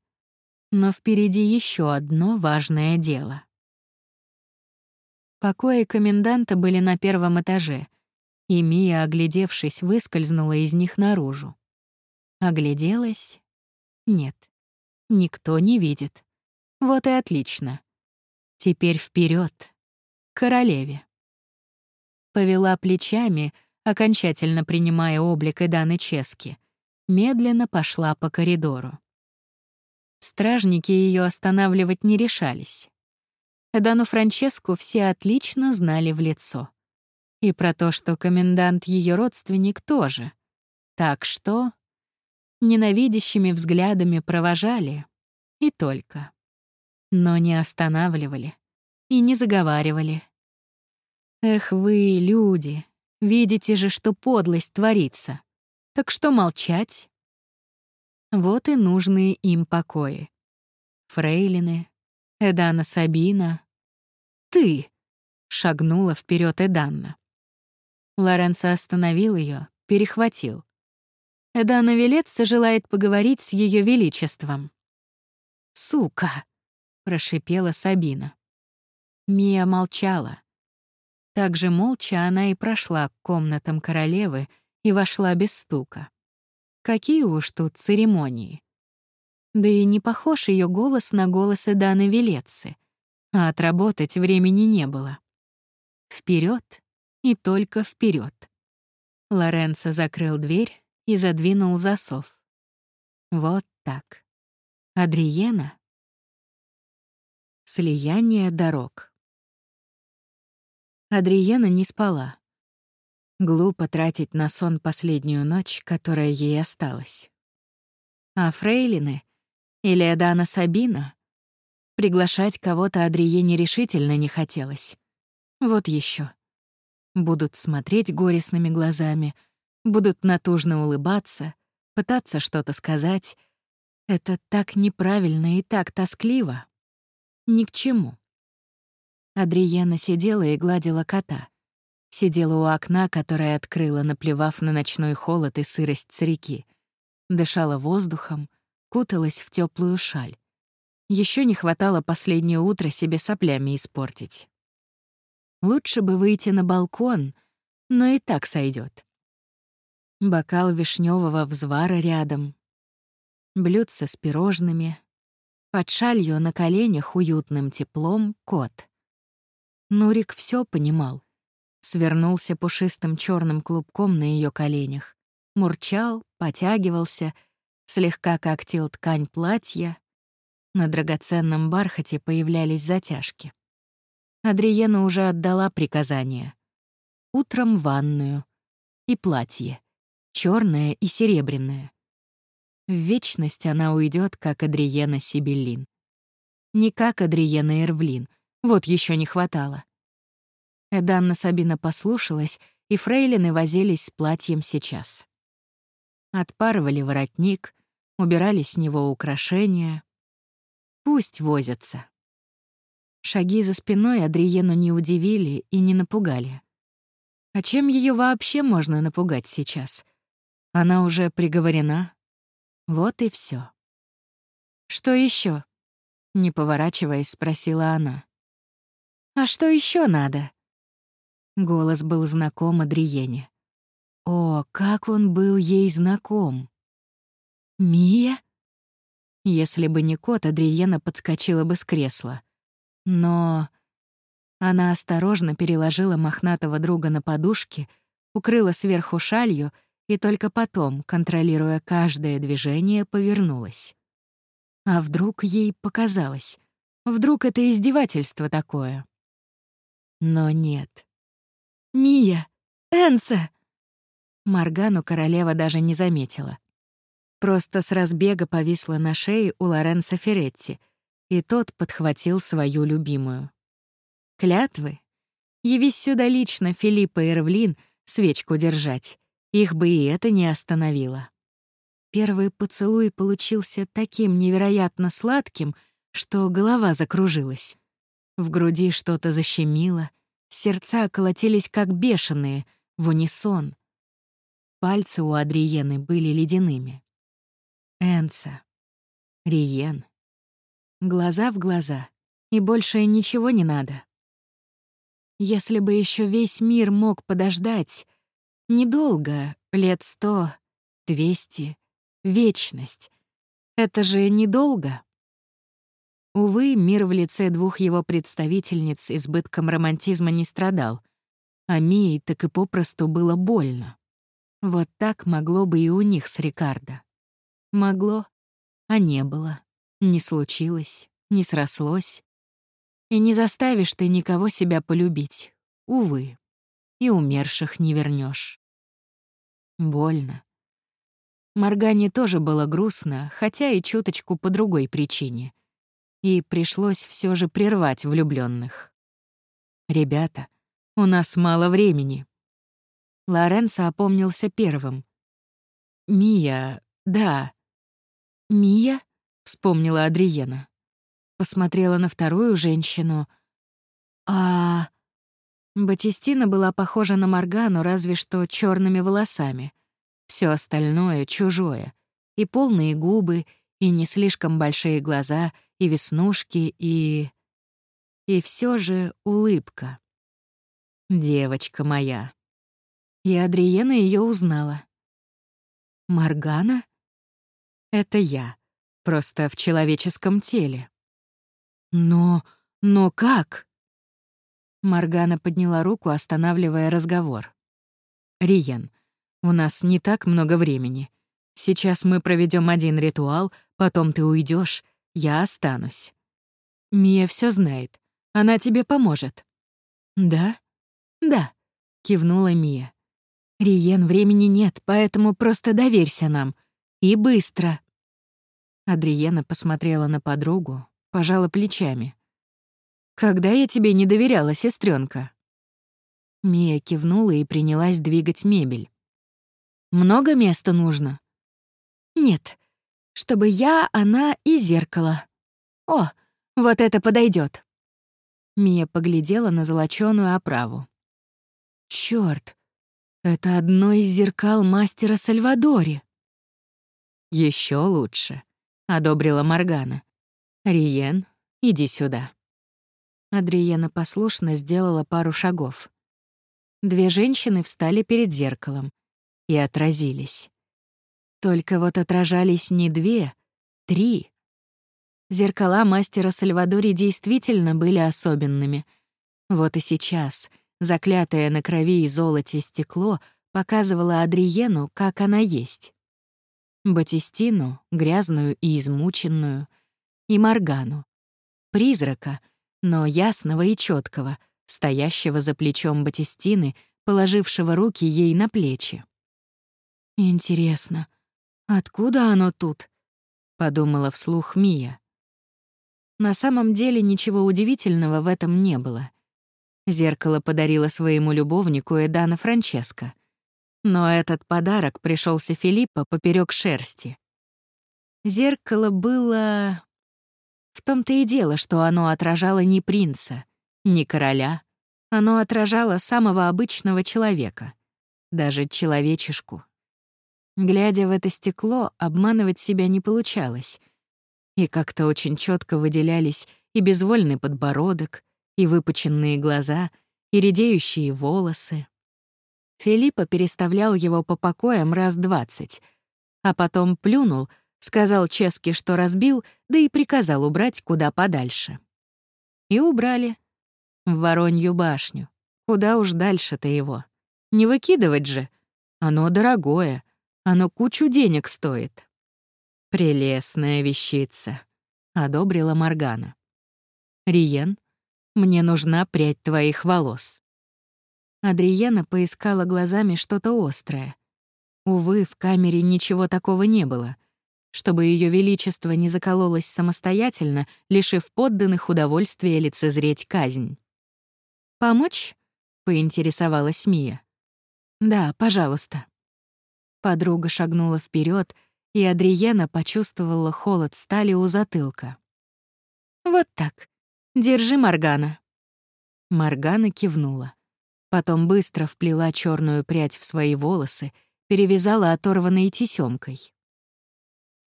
но впереди еще одно важное дело. Покои коменданта были на первом этаже, и Мия, оглядевшись, выскользнула из них наружу. Огляделась? Нет, никто не видит. Вот и отлично. Теперь вперед, к королеве. Повела плечами, окончательно принимая облик Эданы Чески, медленно пошла по коридору. Стражники ее останавливать не решались. Эдану Франческу все отлично знали в лицо. И про то, что комендант ее родственник тоже. Так что ненавидящими взглядами провожали и только. Но не останавливали и не заговаривали. Эх вы, люди, видите же, что подлость творится. Так что молчать? Вот и нужные им покои. Фрейлины, Эдана Сабина. «Ты!» — шагнула вперед Эданна. Лоренцо остановил ее, перехватил. Эдана Велетца желает поговорить с Ее Величеством. «Сука!» — прошипела Сабина. Мия молчала. Так же молча она и прошла к комнатам королевы и вошла без стука. Какие уж тут церемонии. Да и не похож ее голос на голос Эданы Велецы, а отработать времени не было. Вперед и только вперед. Лоренцо закрыл дверь и задвинул засов. Вот так. Адриена? Слияние дорог. Адриена не спала. Глупо тратить на сон последнюю ночь, которая ей осталась. А фрейлины или Эдана Сабина приглашать кого-то Адриене решительно не хотелось. Вот еще. Будут смотреть горестными глазами, будут натужно улыбаться, пытаться что-то сказать. Это так неправильно и так тоскливо. Ни к чему. Адриена сидела и гладила кота. Сидела у окна, которое открыла, наплевав на ночной холод и сырость с реки. Дышала воздухом, куталась в теплую шаль. Еще не хватало последнее утро себе соплями испортить. Лучше бы выйти на балкон, но и так сойдет. Бокал вишневого взвара рядом, блюдце с пирожными, под шалью на коленях уютным теплом кот. Нурик все понимал свернулся пушистым черным клубком на ее коленях, мурчал, потягивался, слегка когтил ткань платья. На драгоценном бархате появлялись затяжки. Адриена уже отдала приказание. Утром ванную и платье, черное и серебряное. В вечность она уйдет, как Адриена Сибеллин. Не как Адриена Эрвлин, вот еще не хватало. Эданна Сабина послушалась, и фрейлины возились с платьем сейчас. Отпарывали воротник, убирали с него украшения. Пусть возятся. Шаги за спиной Адриену не удивили и не напугали. А чем ее вообще можно напугать сейчас? Она уже приговорена. Вот и все. Что еще? Не поворачиваясь, спросила она. А что еще надо? Голос был знаком Адриене. О, как он был ей знаком. Мия? Если бы не кот, Адриена подскочила бы с кресла. Но она осторожно переложила мохнатого друга на подушки, укрыла сверху шалью и только потом, контролируя каждое движение, повернулась. А вдруг ей показалось? Вдруг это издевательство такое? Но нет. «Мия! Энса!» Маргану королева даже не заметила. Просто с разбега повисла на шее у Лоренцо Феретти, и тот подхватил свою любимую. Клятвы? Явись сюда лично Филиппа и Эрвлин свечку держать. Их бы и это не остановило. Первый поцелуй получился таким невероятно сладким, что голова закружилась. В груди что-то защемило, сердца колотились как бешеные, в унисон. Пальцы у Адриены были ледяными. Энса. Риен. Глаза в глаза. И больше ничего не надо. Если бы еще весь мир мог подождать, недолго, лет сто, двести, вечность. Это же недолго. Увы, мир в лице двух его представительниц избытком романтизма не страдал, а Мии так и попросту было больно. Вот так могло бы и у них с Рикардо. Могло, а не было. Не случилось, не срослось. И не заставишь ты никого себя полюбить. Увы. И умерших не вернешь. Больно. Моргане тоже было грустно, хотя и чуточку по другой причине. И пришлось все же прервать влюбленных. «Ребята, у нас мало времени». Лоренцо опомнился первым. «Мия, да, «Мия?» — вспомнила Адриена. Посмотрела на вторую женщину. «А...» Батистина была похожа на Моргану разве что черными волосами. Все остальное — чужое. И полные губы, и не слишком большие глаза, и веснушки, и... И все же улыбка. Девочка моя. И Адриена ее узнала. «Моргана?» Это я, просто в человеческом теле. Но... но как? Маргана подняла руку, останавливая разговор. «Риен, у нас не так много времени. Сейчас мы проведем один ритуал, потом ты уйдешь, я останусь. Мия все знает, она тебе поможет». «Да?» «Да», — кивнула Мия. «Риен, времени нет, поэтому просто доверься нам. И быстро». Адриена посмотрела на подругу, пожала плечами. «Когда я тебе не доверяла, сестренка? Мия кивнула и принялась двигать мебель. «Много места нужно?» «Нет, чтобы я, она и зеркало. О, вот это подойдет. Мия поглядела на золочёную оправу. Черт, это одно из зеркал мастера Сальвадори. Еще лучше. — одобрила Моргана. «Риен, иди сюда». Адриена послушно сделала пару шагов. Две женщины встали перед зеркалом и отразились. Только вот отражались не две, три. Зеркала мастера Сальвадори действительно были особенными. Вот и сейчас заклятое на крови и золоте стекло показывало Адриену, как она есть. Батистину, грязную и измученную, и Моргану, призрака, но ясного и четкого, стоящего за плечом Батистины, положившего руки ей на плечи. «Интересно, откуда оно тут?» — подумала вслух Мия. На самом деле ничего удивительного в этом не было. Зеркало подарила своему любовнику Эдана Франческо. Но этот подарок пришелся Филиппа поперек шерсти. Зеркало было... В том-то и дело, что оно отражало не принца, не короля. Оно отражало самого обычного человека, даже человечешку. Глядя в это стекло, обманывать себя не получалось. И как-то очень четко выделялись и безвольный подбородок, и выпученные глаза, и редеющие волосы. Филиппа переставлял его по покоям раз двадцать, а потом плюнул, сказал Чески, что разбил, да и приказал убрать куда подальше. И убрали. В Воронью башню. Куда уж дальше-то его. Не выкидывать же. Оно дорогое. Оно кучу денег стоит. Прелестная вещица, — одобрила Моргана. Риен, мне нужна прядь твоих волос. Адриена поискала глазами что-то острое. Увы, в камере ничего такого не было. Чтобы Ее Величество не закололось самостоятельно, лишив подданных удовольствия лицезреть казнь. «Помочь?» — поинтересовалась Мия. «Да, пожалуйста». Подруга шагнула вперед, и Адриена почувствовала холод стали у затылка. «Вот так. Держи, Маргана». Маргана кивнула. Потом быстро вплела черную прядь в свои волосы, перевязала оторванной тесемкой.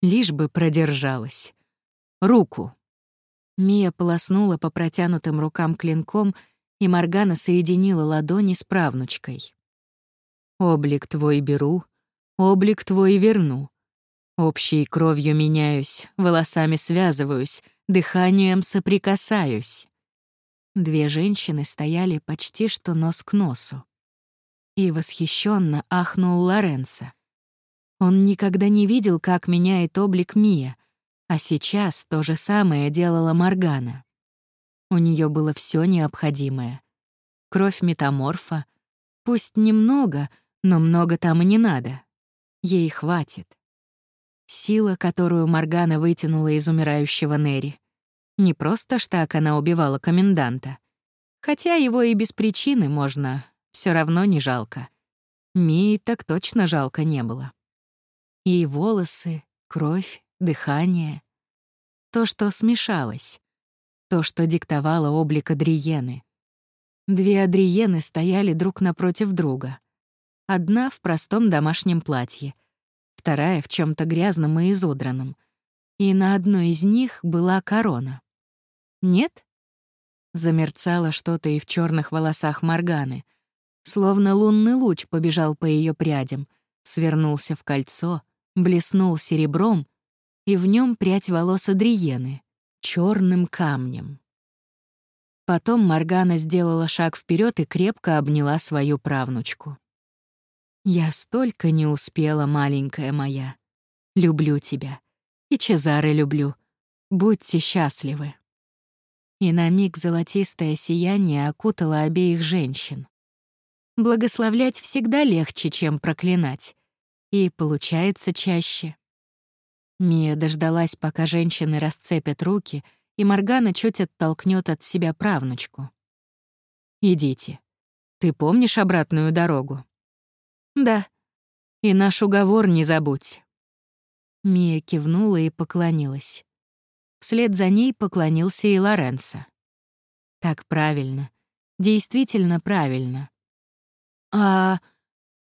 Лишь бы продержалась. Руку. Мия полоснула по протянутым рукам клинком, и Маргана соединила ладони с правнучкой. «Облик твой беру, облик твой верну. Общей кровью меняюсь, волосами связываюсь, дыханием соприкасаюсь. Две женщины стояли почти что нос к носу. И восхищенно ахнул Лоренцо. Он никогда не видел, как меняет облик Мия, а сейчас то же самое делала Моргана. У нее было все необходимое. Кровь метаморфа, пусть немного, но много там и не надо. Ей хватит. Сила, которую Моргана вытянула из умирающего Нери. Не просто ж так она убивала коменданта. Хотя его и без причины можно, все равно не жалко. Мии так точно жалко не было. И волосы, кровь, дыхание. То, что смешалось. То, что диктовало облик Адриены. Две Адриены стояли друг напротив друга. Одна в простом домашнем платье, вторая в чем то грязном и изодранном. И на одной из них была корона. Нет? Замерцало что-то и в черных волосах Морганы. Словно лунный луч побежал по ее прядям, свернулся в кольцо, блеснул серебром, и в нем прядь волос Адриены, черным камнем. Потом Моргана сделала шаг вперед и крепко обняла свою правнучку. «Я столько не успела, маленькая моя. Люблю тебя. И Чезары люблю. Будьте счастливы» и на миг золотистое сияние окутало обеих женщин. Благословлять всегда легче, чем проклинать. И получается чаще. Мия дождалась, пока женщины расцепят руки, и Моргана чуть оттолкнет от себя правнучку. «Идите. Ты помнишь обратную дорогу?» «Да. И наш уговор не забудь». Мия кивнула и поклонилась. Вслед за ней поклонился и Лоренцо. Так правильно. Действительно правильно. А...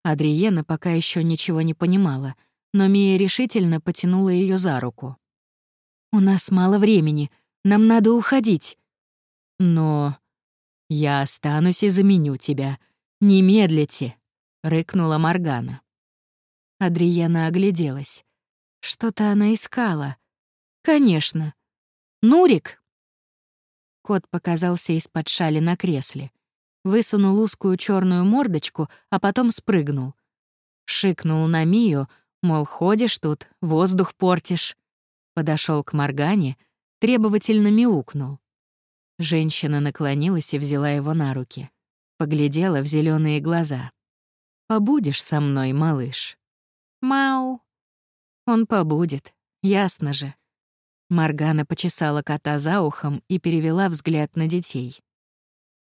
Адриена пока еще ничего не понимала, но Мия решительно потянула ее за руку. «У нас мало времени, нам надо уходить». «Но...» «Я останусь и заменю тебя. Не медлите», — рыкнула Моргана. Адриена огляделась. Что-то она искала. Конечно, «Нурик!» Кот показался из-под шали на кресле. Высунул узкую черную мордочку, а потом спрыгнул. Шикнул на Мию, мол, ходишь тут, воздух портишь. Подошел к Моргане, требовательно мяукнул. Женщина наклонилась и взяла его на руки. Поглядела в зеленые глаза. «Побудешь со мной, малыш?» «Мау». «Он побудет, ясно же». Маргана почесала кота за ухом и перевела взгляд на детей.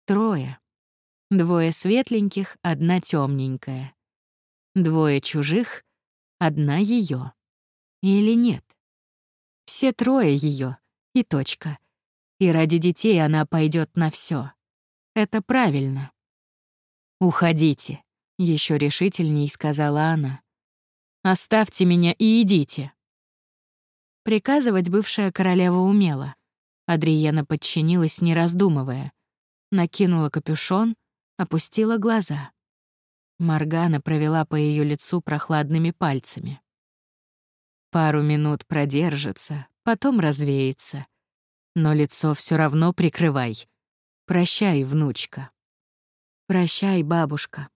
Трое. Двое светленьких, одна темненькая. Двое чужих, одна ее. Или нет? Все трое ее и точка. И ради детей она пойдет на все. Это правильно. «Уходите», — еще решительней сказала она. «Оставьте меня и идите». Приказывать бывшая королева умела. Адриена подчинилась, не раздумывая. Накинула капюшон, опустила глаза. Маргана провела по ее лицу прохладными пальцами. Пару минут продержится, потом развеется. Но лицо все равно прикрывай. Прощай, внучка. Прощай, бабушка.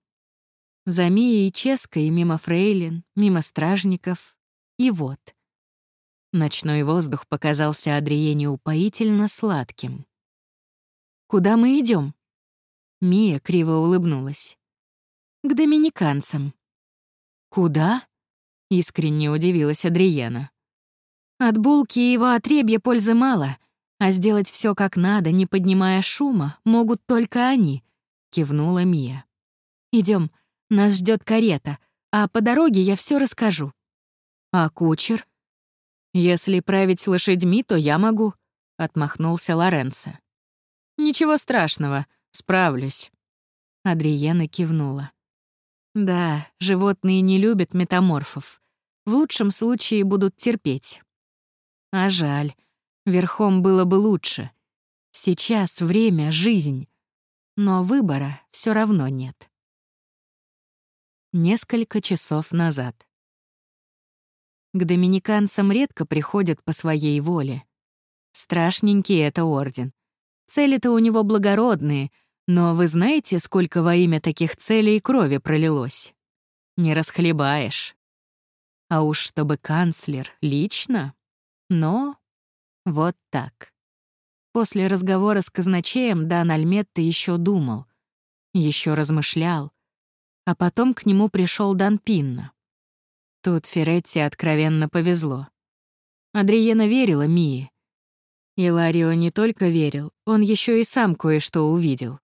За Мией Ческой мимо фрейлин, мимо стражников. И вот. Ночной воздух показался Адриене упоительно сладким. «Куда мы идем? Мия криво улыбнулась. «К доминиканцам». «Куда?» — искренне удивилась Адриена. «От булки и его отребья пользы мало, а сделать все как надо, не поднимая шума, могут только они», — кивнула Мия. Идем, нас ждет карета, а по дороге я все расскажу». «А кучер?» «Если править лошадьми, то я могу», — отмахнулся Лоренцо. «Ничего страшного, справлюсь». Адриена кивнула. «Да, животные не любят метаморфов. В лучшем случае будут терпеть. А жаль, верхом было бы лучше. Сейчас время — жизнь. Но выбора все равно нет несколько часов назад. К доминиканцам редко приходят по своей воле. Страшненький это орден. Цели-то у него благородные, но вы знаете, сколько во имя таких целей крови пролилось? Не расхлебаешь. А уж чтобы канцлер лично? Но вот так. После разговора с казначеем Дан Альметта еще думал, еще размышлял, а потом к нему пришел Дан Пинна. Тут Феретти откровенно повезло. Адриена верила Мии. Иларио не только верил, он еще и сам кое-что увидел.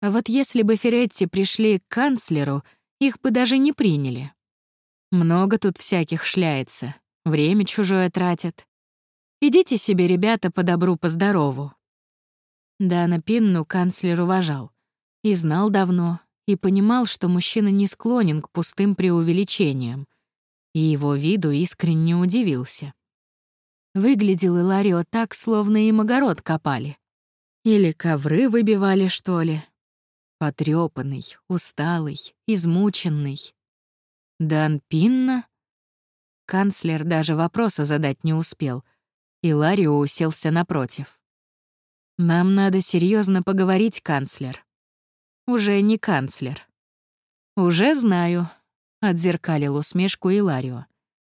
А вот если бы Феретти пришли к канцлеру, их бы даже не приняли. Много тут всяких шляется, время чужое тратят. Идите себе, ребята, по добру, по здорову. Дана Пинну канцлер уважал. И знал давно, и понимал, что мужчина не склонен к пустым преувеличениям, и его виду искренне удивился. Выглядел Иларио так, словно им огород копали. Или ковры выбивали, что ли. Потрёпанный, усталый, измученный. Дан Пинна? Канцлер даже вопроса задать не успел. Иларио уселся напротив. «Нам надо серьезно поговорить, канцлер уже не канцлер. «Уже знаю», — отзеркалил усмешку Иларио.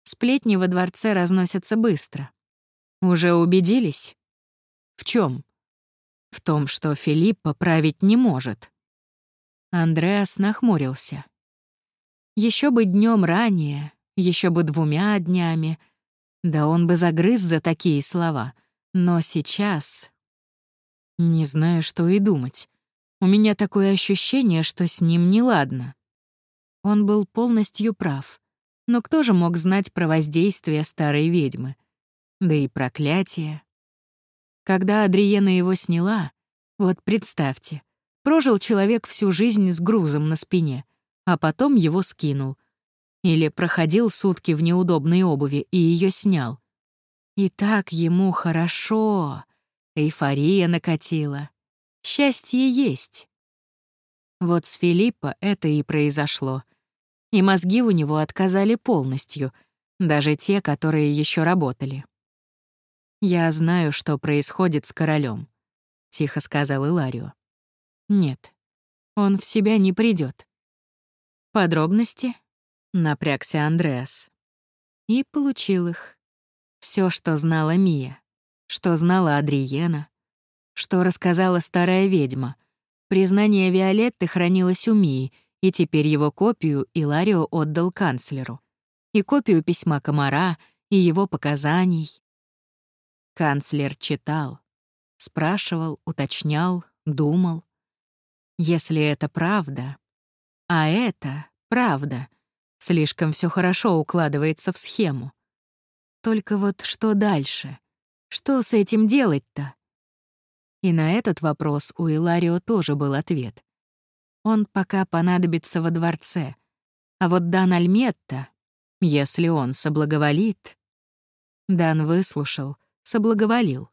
«Сплетни во дворце разносятся быстро. Уже убедились?» «В чем? «В том, что Филипп поправить не может». Андреас нахмурился. Еще бы днем ранее, еще бы двумя днями. Да он бы загрыз за такие слова. Но сейчас... Не знаю, что и думать. У меня такое ощущение, что с ним неладно. Он был полностью прав. Но кто же мог знать про воздействие старой ведьмы? Да и проклятие. Когда Адриена его сняла, вот представьте, прожил человек всю жизнь с грузом на спине, а потом его скинул. Или проходил сутки в неудобной обуви и ее снял. И так ему хорошо. Эйфория накатила. Счастье есть. Вот с Филиппа это и произошло. И мозги у него отказали полностью, даже те, которые еще работали. «Я знаю, что происходит с королем, тихо сказал Иларио. «Нет, он в себя не придет. «Подробности?» — напрягся Андреас. И получил их. Все, что знала Мия, что знала Адриена, что рассказала старая ведьма. Признание Виолетты хранилось у Мии, и теперь его копию Иларио отдал канцлеру. И копию письма Комара, и его показаний. Канцлер читал, спрашивал, уточнял, думал. Если это правда, а это Правда. Слишком все хорошо укладывается в схему. Только вот что дальше? Что с этим делать-то? И на этот вопрос у Иларио тоже был ответ. Он пока понадобится во дворце. А вот Дан Альметта, если он соблаговолит... Дан выслушал, соблаговолил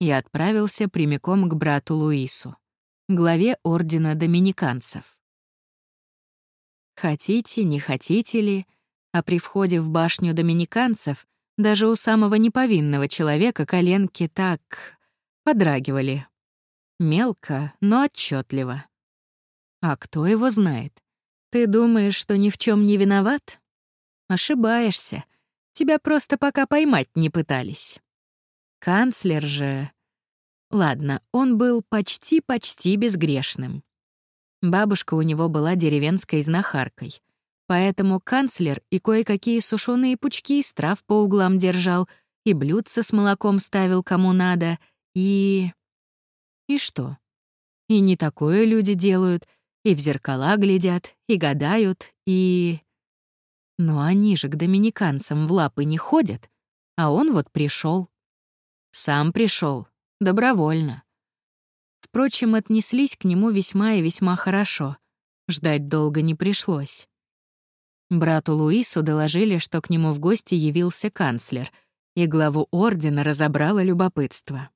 и отправился прямиком к брату Луису, главе Ордена Доминиканцев. Хотите, не хотите ли, а при входе в башню доминиканцев даже у самого неповинного человека коленки так подрагивали. Мелко, но отчетливо. А кто его знает? Ты думаешь, что ни в чем не виноват? Ошибаешься. Тебя просто пока поймать не пытались. Канцлер же... Ладно, он был почти-почти безгрешным. Бабушка у него была деревенской знахаркой. Поэтому канцлер и кое-какие сушеные пучки из трав по углам держал, и блюдца с молоком ставил кому надо, и... И что? И не такое люди делают, и в зеркала глядят, и гадают, и... Но они же к доминиканцам в лапы не ходят, а он вот пришел. Сам пришел, добровольно. Впрочем, отнеслись к нему весьма и весьма хорошо. Ждать долго не пришлось. Брату Луису доложили, что к нему в гости явился канцлер, и главу ордена разобрало любопытство.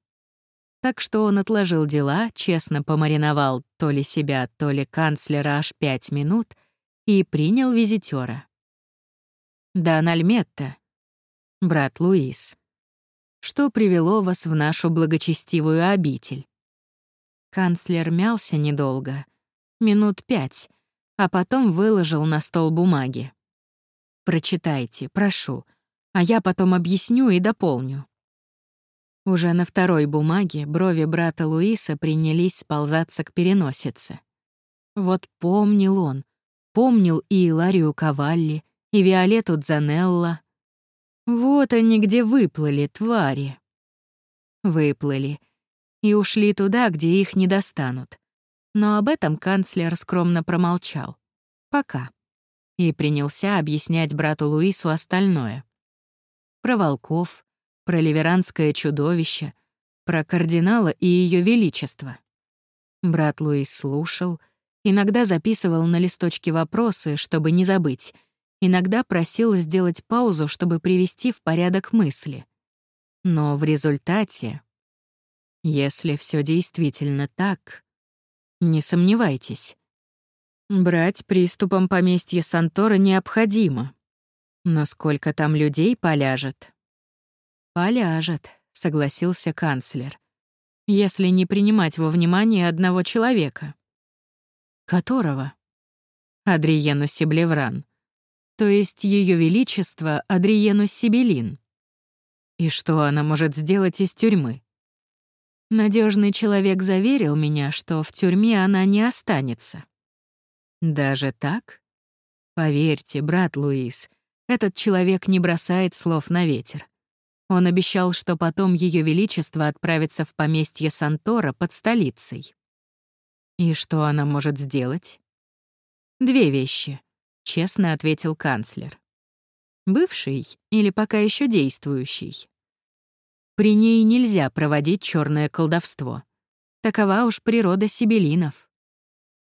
Так что он отложил дела, честно помариновал то ли себя, то ли канцлера аж пять минут и принял визитера. «Дан Альметта, брат Луис, что привело вас в нашу благочестивую обитель?» Канцлер мялся недолго, минут пять, а потом выложил на стол бумаги. «Прочитайте, прошу, а я потом объясню и дополню». Уже на второй бумаге брови брата Луиса принялись сползаться к переносице. Вот помнил он, помнил и Иларию Кавалли, и Виолетту Дзанелла, вот они где выплыли, твари. Выплыли. И ушли туда, где их не достанут. Но об этом канцлер скромно промолчал. Пока. И принялся объяснять брату Луису остальное. Про волков, про ливеранское чудовище, про кардинала и ее величество. Брат Луис слушал, иногда записывал на листочке вопросы, чтобы не забыть — Иногда просил сделать паузу, чтобы привести в порядок мысли. Но в результате, если все действительно так, не сомневайтесь, брать приступом поместье Сантора необходимо. Но сколько там людей поляжет? Поляжет, согласился канцлер. Если не принимать во внимание одного человека. Которого? Адриену Сиблевран то есть Ее Величество Адриену Сибелин. И что она может сделать из тюрьмы? Надежный человек заверил меня, что в тюрьме она не останется. Даже так? Поверьте, брат Луис, этот человек не бросает слов на ветер. Он обещал, что потом Ее Величество отправится в поместье Сантора под столицей. И что она может сделать? Две вещи честно ответил канцлер. Бывший или пока еще действующий? При ней нельзя проводить черное колдовство. Такова уж природа сибелинов.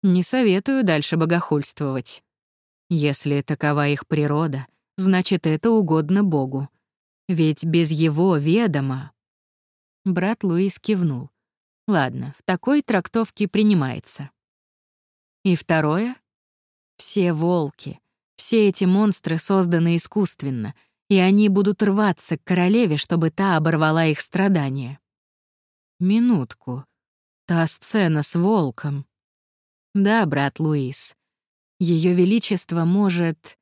Не советую дальше богохульствовать. Если такова их природа, значит, это угодно Богу. Ведь без его ведома... Брат Луис кивнул. Ладно, в такой трактовке принимается. И второе все волки, все эти монстры созданы искусственно, и они будут рваться к королеве, чтобы та оборвала их страдания. Минутку. Та сцена с волком. Да, брат Луис. Ее Величество может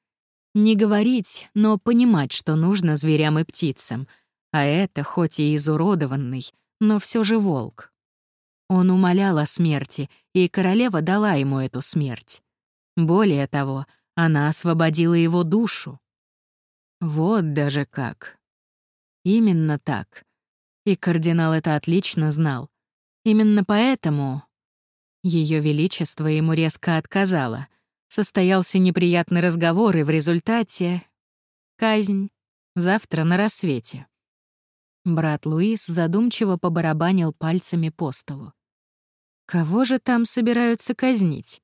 не говорить, но понимать, что нужно зверям и птицам, а это хоть и изуродованный, но все же волк. Он умолял о смерти, и королева дала ему эту смерть. Более того, она освободила его душу. Вот даже как. Именно так. И кардинал это отлично знал. Именно поэтому Ее Величество ему резко отказало, Состоялся неприятный разговор, и в результате — казнь завтра на рассвете. Брат Луис задумчиво побарабанил пальцами по столу. Кого же там собираются казнить?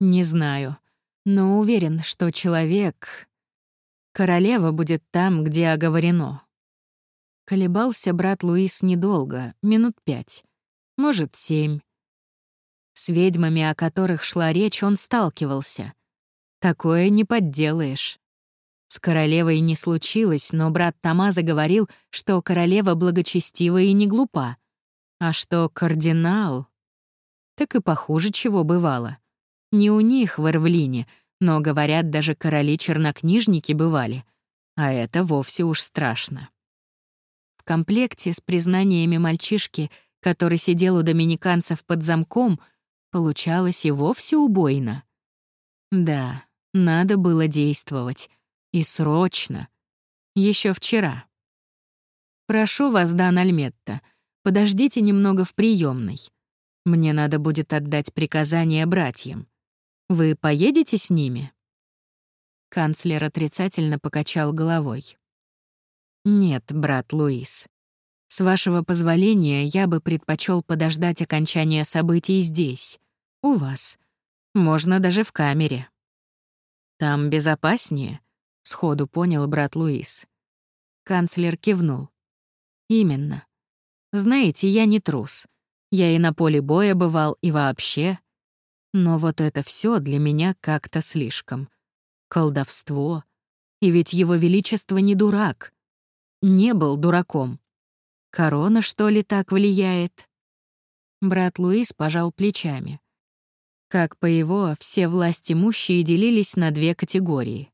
Не знаю, но уверен, что человек... Королева будет там, где оговорено. Колебался брат Луис недолго, минут пять, может, семь. С ведьмами, о которых шла речь, он сталкивался. Такое не подделаешь. С королевой не случилось, но брат Тамаза говорил, что королева благочестива и не глупа, а что кардинал... Так и похуже чего бывало. Не у них в Эрвлине, но, говорят, даже короли-чернокнижники бывали. А это вовсе уж страшно. В комплекте с признаниями мальчишки, который сидел у доминиканцев под замком, получалось и вовсе убойно. Да, надо было действовать. И срочно. Еще вчера. «Прошу вас, Дан Альметта, подождите немного в приемной. Мне надо будет отдать приказание братьям. Вы поедете с ними?» Канцлер отрицательно покачал головой. «Нет, брат Луис. С вашего позволения, я бы предпочел подождать окончания событий здесь, у вас. Можно даже в камере. Там безопаснее, сходу понял брат Луис. Канцлер кивнул. Именно. Знаете, я не трус. Я и на поле боя бывал, и вообще. Но вот это все для меня как-то слишком. Колдовство. И ведь его величество не дурак. Не был дураком. Корона, что ли, так влияет? Брат Луис пожал плечами. Как по его, все власть имущие делились на две категории.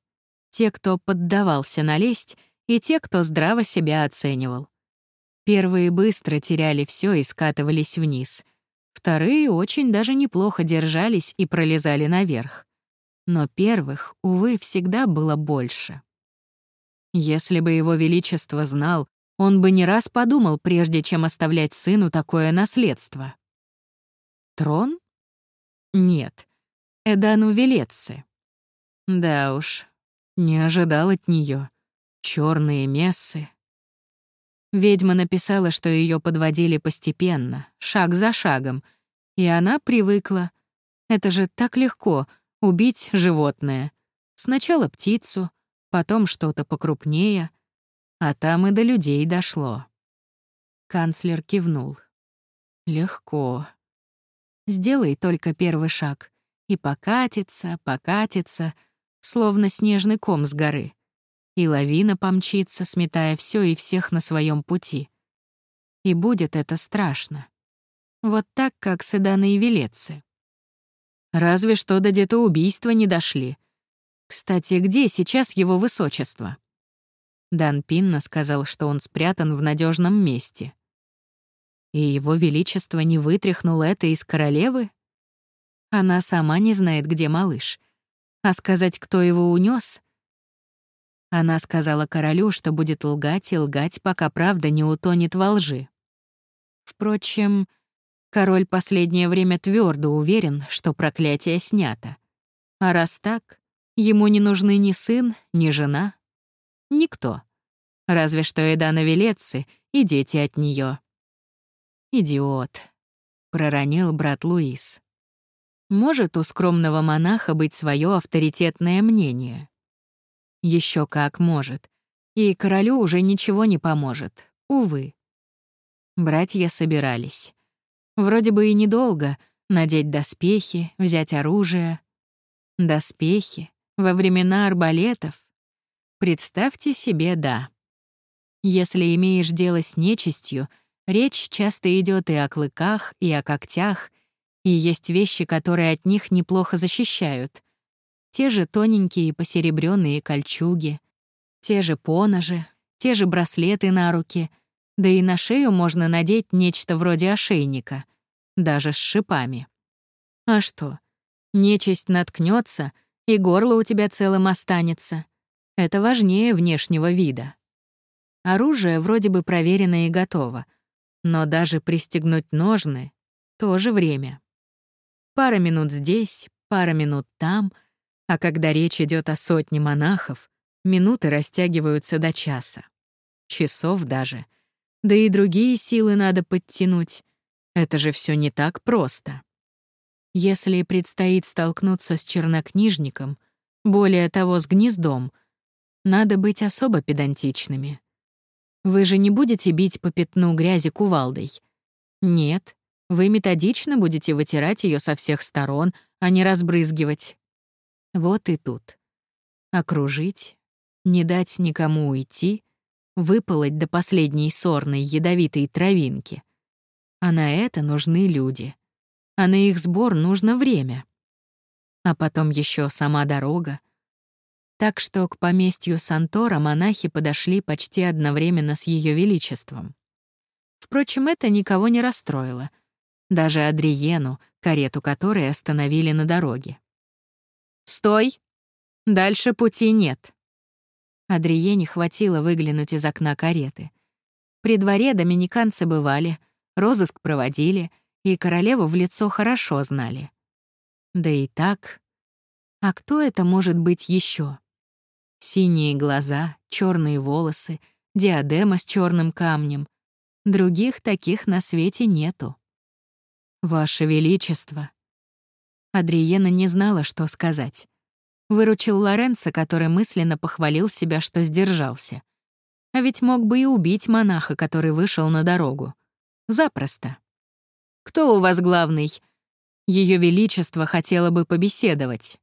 Те, кто поддавался налезть, и те, кто здраво себя оценивал. Первые быстро теряли все и скатывались вниз. Вторые очень даже неплохо держались и пролезали наверх. Но первых, увы, всегда было больше. Если бы его величество знал, он бы не раз подумал, прежде чем оставлять сыну такое наследство. Трон? Нет. Эдану Велеце. Да уж, не ожидал от нее. Черные мессы. Ведьма написала, что ее подводили постепенно, шаг за шагом, и она привыкла. Это же так легко — убить животное. Сначала птицу, потом что-то покрупнее — а там и до людей дошло. Канцлер кивнул. Легко. Сделай только первый шаг. И покатится, покатится, словно снежный ком с горы. И лавина помчится, сметая все и всех на своем пути. И будет это страшно. Вот так, как с Эданой и Велецы. Разве что до где-то убийства не дошли. Кстати, где сейчас его высочество? Дан Пинна сказал, что он спрятан в надежном месте. И его величество не вытряхнул это из королевы? Она сама не знает, где малыш. А сказать, кто его унес? Она сказала королю, что будет лгать и лгать, пока правда не утонет во лжи. Впрочем, король последнее время твердо уверен, что проклятие снято. А раз так, ему не нужны ни сын, ни жена, Никто. Разве что Эдана Велецы и дети от нее. «Идиот», — проронил брат Луис. «Может у скромного монаха быть свое авторитетное мнение?» Еще как может. И королю уже ничего не поможет, увы. Братья собирались. Вроде бы и недолго надеть доспехи, взять оружие. Доспехи во времена арбалетов Представьте себе «да». Если имеешь дело с нечистью, речь часто идет и о клыках, и о когтях, и есть вещи, которые от них неплохо защищают. Те же тоненькие посеребрённые кольчуги, те же поножи, те же браслеты на руки, да и на шею можно надеть нечто вроде ошейника, даже с шипами. А что? Нечисть наткнется, и горло у тебя целым останется — это важнее внешнего вида. Оружие вроде бы проверено и готово, но даже пристегнуть ножны — тоже время. Пара минут здесь, пара минут там, а когда речь идет о сотне монахов, минуты растягиваются до часа. Часов даже. Да и другие силы надо подтянуть. Это же все не так просто. Если предстоит столкнуться с чернокнижником, более того, с гнездом, надо быть особо педантичными. Вы же не будете бить по пятну грязи кувалдой. Нет, вы методично будете вытирать ее со всех сторон, а не разбрызгивать. Вот и тут. Окружить, не дать никому уйти, выполоть до последней сорной ядовитой травинки. А на это нужны люди. А на их сбор нужно время. А потом еще сама дорога. Так что к поместью Сантора монахи подошли почти одновременно с Ее Величеством. Впрочем, это никого не расстроило. Даже Адриену, карету которой остановили на дороге. «Стой! Дальше пути нет!» Адриене хватило выглянуть из окна кареты. При дворе доминиканцы бывали, розыск проводили, и королеву в лицо хорошо знали. Да и так... А кто это может быть еще? Синие глаза, черные волосы, диадема с черным камнем. Других таких на свете нету. «Ваше Величество!» Адриена не знала, что сказать. Выручил Лоренцо, который мысленно похвалил себя, что сдержался. А ведь мог бы и убить монаха, который вышел на дорогу. Запросто. «Кто у вас главный?» Ее Величество хотело бы побеседовать.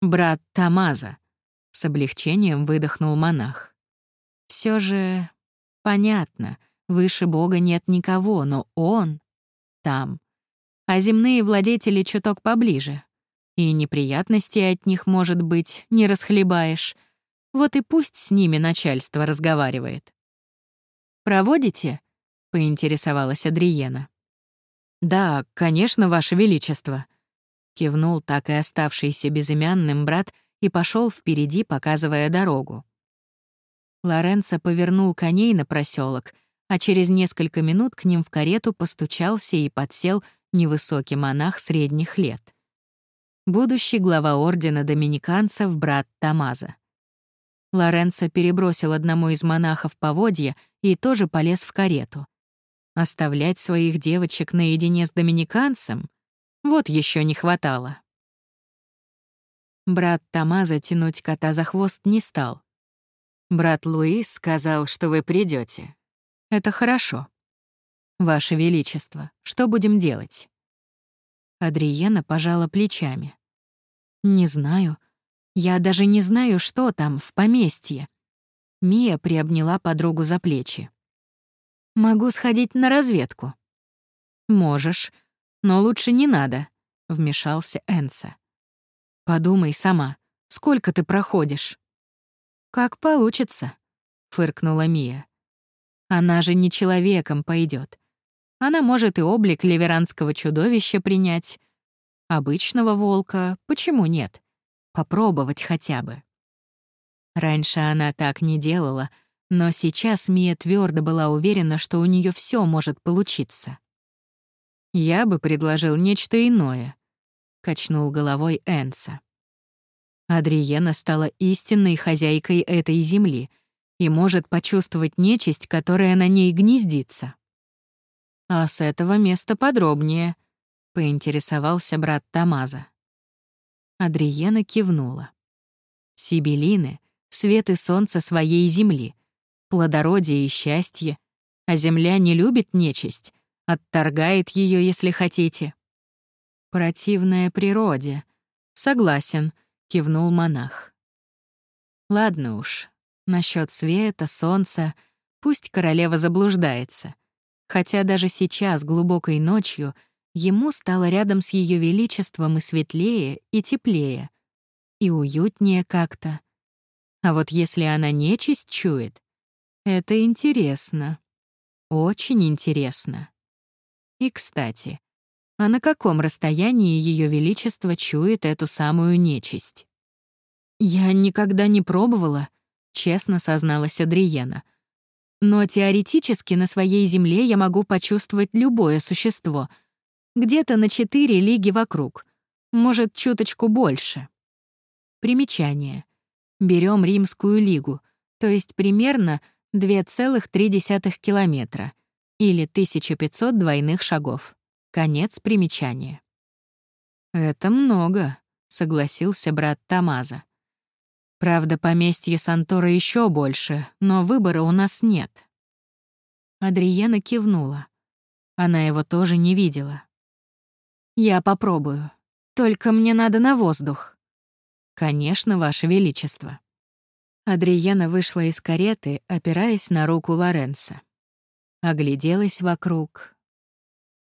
«Брат Тамаза», — с облегчением выдохнул монах. Все же понятно, выше Бога нет никого, но он там. А земные владетели чуток поближе, и неприятностей от них, может быть, не расхлебаешь. Вот и пусть с ними начальство разговаривает. «Проводите?» — поинтересовалась Адриена. «Да, конечно, Ваше Величество», — кивнул так и оставшийся безымянным брат и пошел впереди, показывая дорогу. Лоренцо повернул коней на проселок, а через несколько минут к ним в карету постучался и подсел невысокий монах средних лет будущий глава ордена доминиканцев брат Тамаза. Лоренцо перебросил одному из монахов поводья и тоже полез в карету. Оставлять своих девочек наедине с доминиканцем? Вот еще не хватало. Брат Тамаза тянуть кота за хвост не стал. Брат Луис сказал, что вы придете. Это хорошо. Ваше Величество, что будем делать? Адриена пожала плечами. «Не знаю. Я даже не знаю, что там, в поместье». Мия приобняла подругу за плечи. «Могу сходить на разведку». «Можешь, но лучше не надо», — вмешался Энса. «Подумай сама, сколько ты проходишь?» «Как получится», — фыркнула Мия. «Она же не человеком пойдет. Она может и облик ливеранского чудовища принять. Обычного волка почему нет? Попробовать хотя бы. Раньше она так не делала, но сейчас Мия твердо была уверена, что у нее все может получиться. «Я бы предложил нечто иное», — качнул головой Энса. Адриена стала истинной хозяйкой этой земли и может почувствовать нечисть, которая на ней гнездится. «А с этого места подробнее», — поинтересовался брат Тамаза. Адриена кивнула. Сибелины — свет и солнце своей земли, плодородие и счастье, а земля не любит нечисть, отторгает ее, если хотите. Противная природе. Согласен, кивнул монах. Ладно уж, насчет света, солнца, пусть королева заблуждается — хотя даже сейчас, глубокой ночью, ему стало рядом с Ее Величеством и светлее, и теплее, и уютнее как-то. А вот если она нечисть чует, это интересно. Очень интересно. И, кстати, а на каком расстоянии Ее Величество чует эту самую нечисть? «Я никогда не пробовала», — честно созналась Адриена — но теоретически на своей Земле я могу почувствовать любое существо. Где-то на четыре лиги вокруг. Может, чуточку больше. Примечание. Берем Римскую лигу, то есть примерно 2,3 километра или 1500 двойных шагов. Конец примечания. «Это много», — согласился брат Тамаза. «Правда, поместье Сантора еще больше, но выбора у нас нет». Адриена кивнула. Она его тоже не видела. «Я попробую. Только мне надо на воздух». «Конечно, Ваше Величество». Адриена вышла из кареты, опираясь на руку Лоренса. Огляделась вокруг.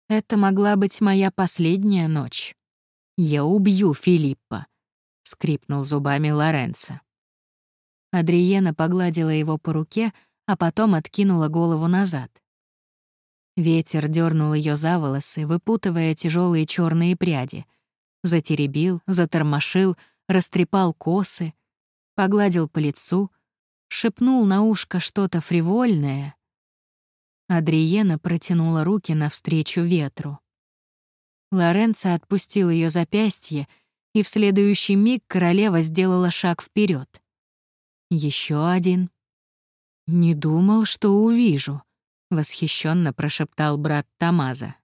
Это могла быть моя последняя ночь. «Я убью Филиппа», — скрипнул зубами Лоренцо. Адриена погладила его по руке, а потом откинула голову назад. Ветер дернул ее за волосы, выпутывая тяжелые черные пряди. Затеребил, затормошил, растрепал косы, погладил по лицу, шепнул на ушко что-то фривольное. Адриена протянула руки навстречу ветру. Лоренцо отпустил ее запястье, и в следующий миг королева сделала шаг вперед. Еще один. «Не думал, что увижу», — восхищенно прошептал брат Тамаза.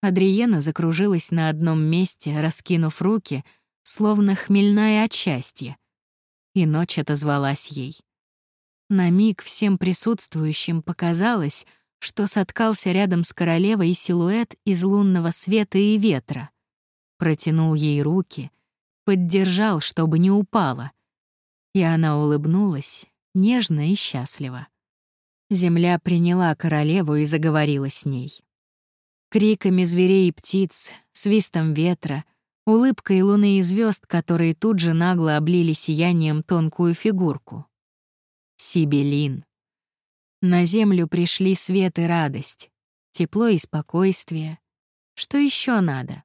Адриена закружилась на одном месте, раскинув руки, словно хмельная от счастья. И ночь отозвалась ей. На миг всем присутствующим показалось, что соткался рядом с королевой силуэт из лунного света и ветра. Протянул ей руки, поддержал, чтобы не упала. И она улыбнулась, нежно и счастливо. Земля приняла королеву и заговорила с ней. Криками зверей и птиц, свистом ветра, улыбкой луны и звезд, которые тут же нагло облили сиянием тонкую фигурку. Сибелин. На землю пришли свет и радость, тепло и спокойствие. Что еще надо?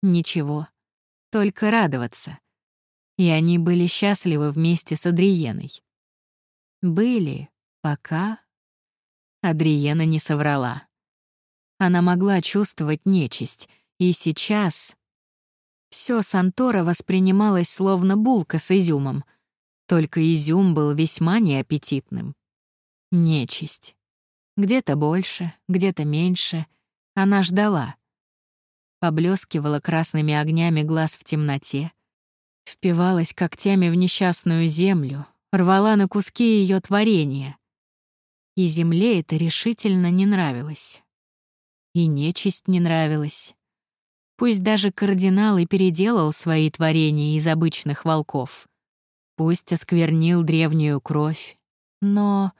Ничего, только радоваться. И они были счастливы вместе с Адриеной. Были, пока... Адриена не соврала. Она могла чувствовать нечисть, и сейчас... Все Сантора воспринималось словно булка с изюмом, только изюм был весьма неаппетитным. Нечисть. Где-то больше, где-то меньше. Она ждала. Поблескивала красными огнями глаз в темноте. Впивалась когтями в несчастную землю, рвала на куски ее творения. И земле это решительно не нравилось. И нечисть не нравилась. Пусть даже кардинал и переделал свои творения из обычных волков. Пусть осквернил древнюю кровь. Но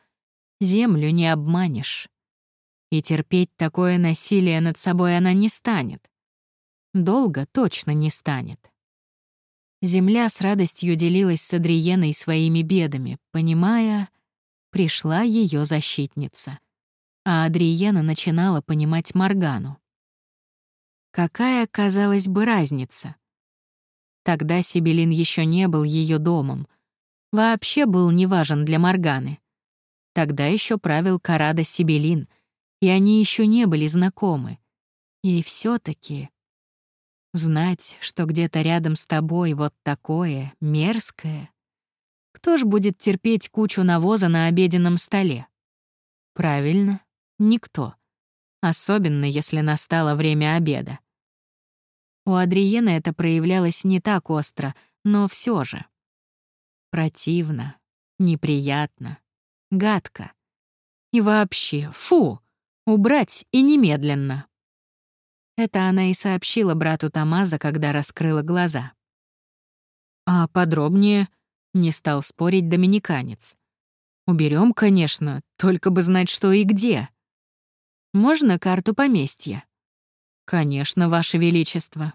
Землю не обманешь. И терпеть такое насилие над собой она не станет. Долго точно не станет. Земля с радостью делилась с Адриеной своими бедами, понимая, пришла ее защитница. А Адриена начинала понимать Моргану. Какая, казалось бы, разница? Тогда Сибелин еще не был ее домом. Вообще был неважен для Морганы. Тогда еще правил Карада Сибелин, и они еще не были знакомы. И все таки знать, что где-то рядом с тобой вот такое, мерзкое. Кто ж будет терпеть кучу навоза на обеденном столе? Правильно, никто. Особенно, если настало время обеда. У Адриены это проявлялось не так остро, но все же. Противно, неприятно, гадко. И вообще, фу, убрать и немедленно. Это она и сообщила брату Тамаза, когда раскрыла глаза. А подробнее не стал спорить доминиканец. Уберем, конечно, только бы знать, что и где. Можно карту поместья? Конечно, Ваше Величество.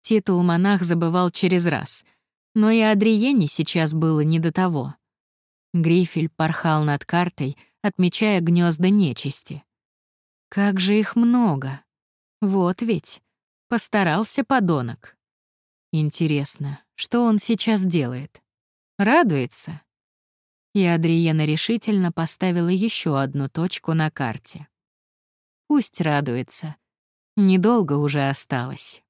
Титул монах забывал через раз, но и Адриене сейчас было не до того. Грифель порхал над картой, отмечая гнезда нечисти. Как же их много! Вот ведь, постарался подонок. Интересно, что он сейчас делает? Радуется? И Адриена решительно поставила еще одну точку на карте. Пусть радуется. Недолго уже осталось.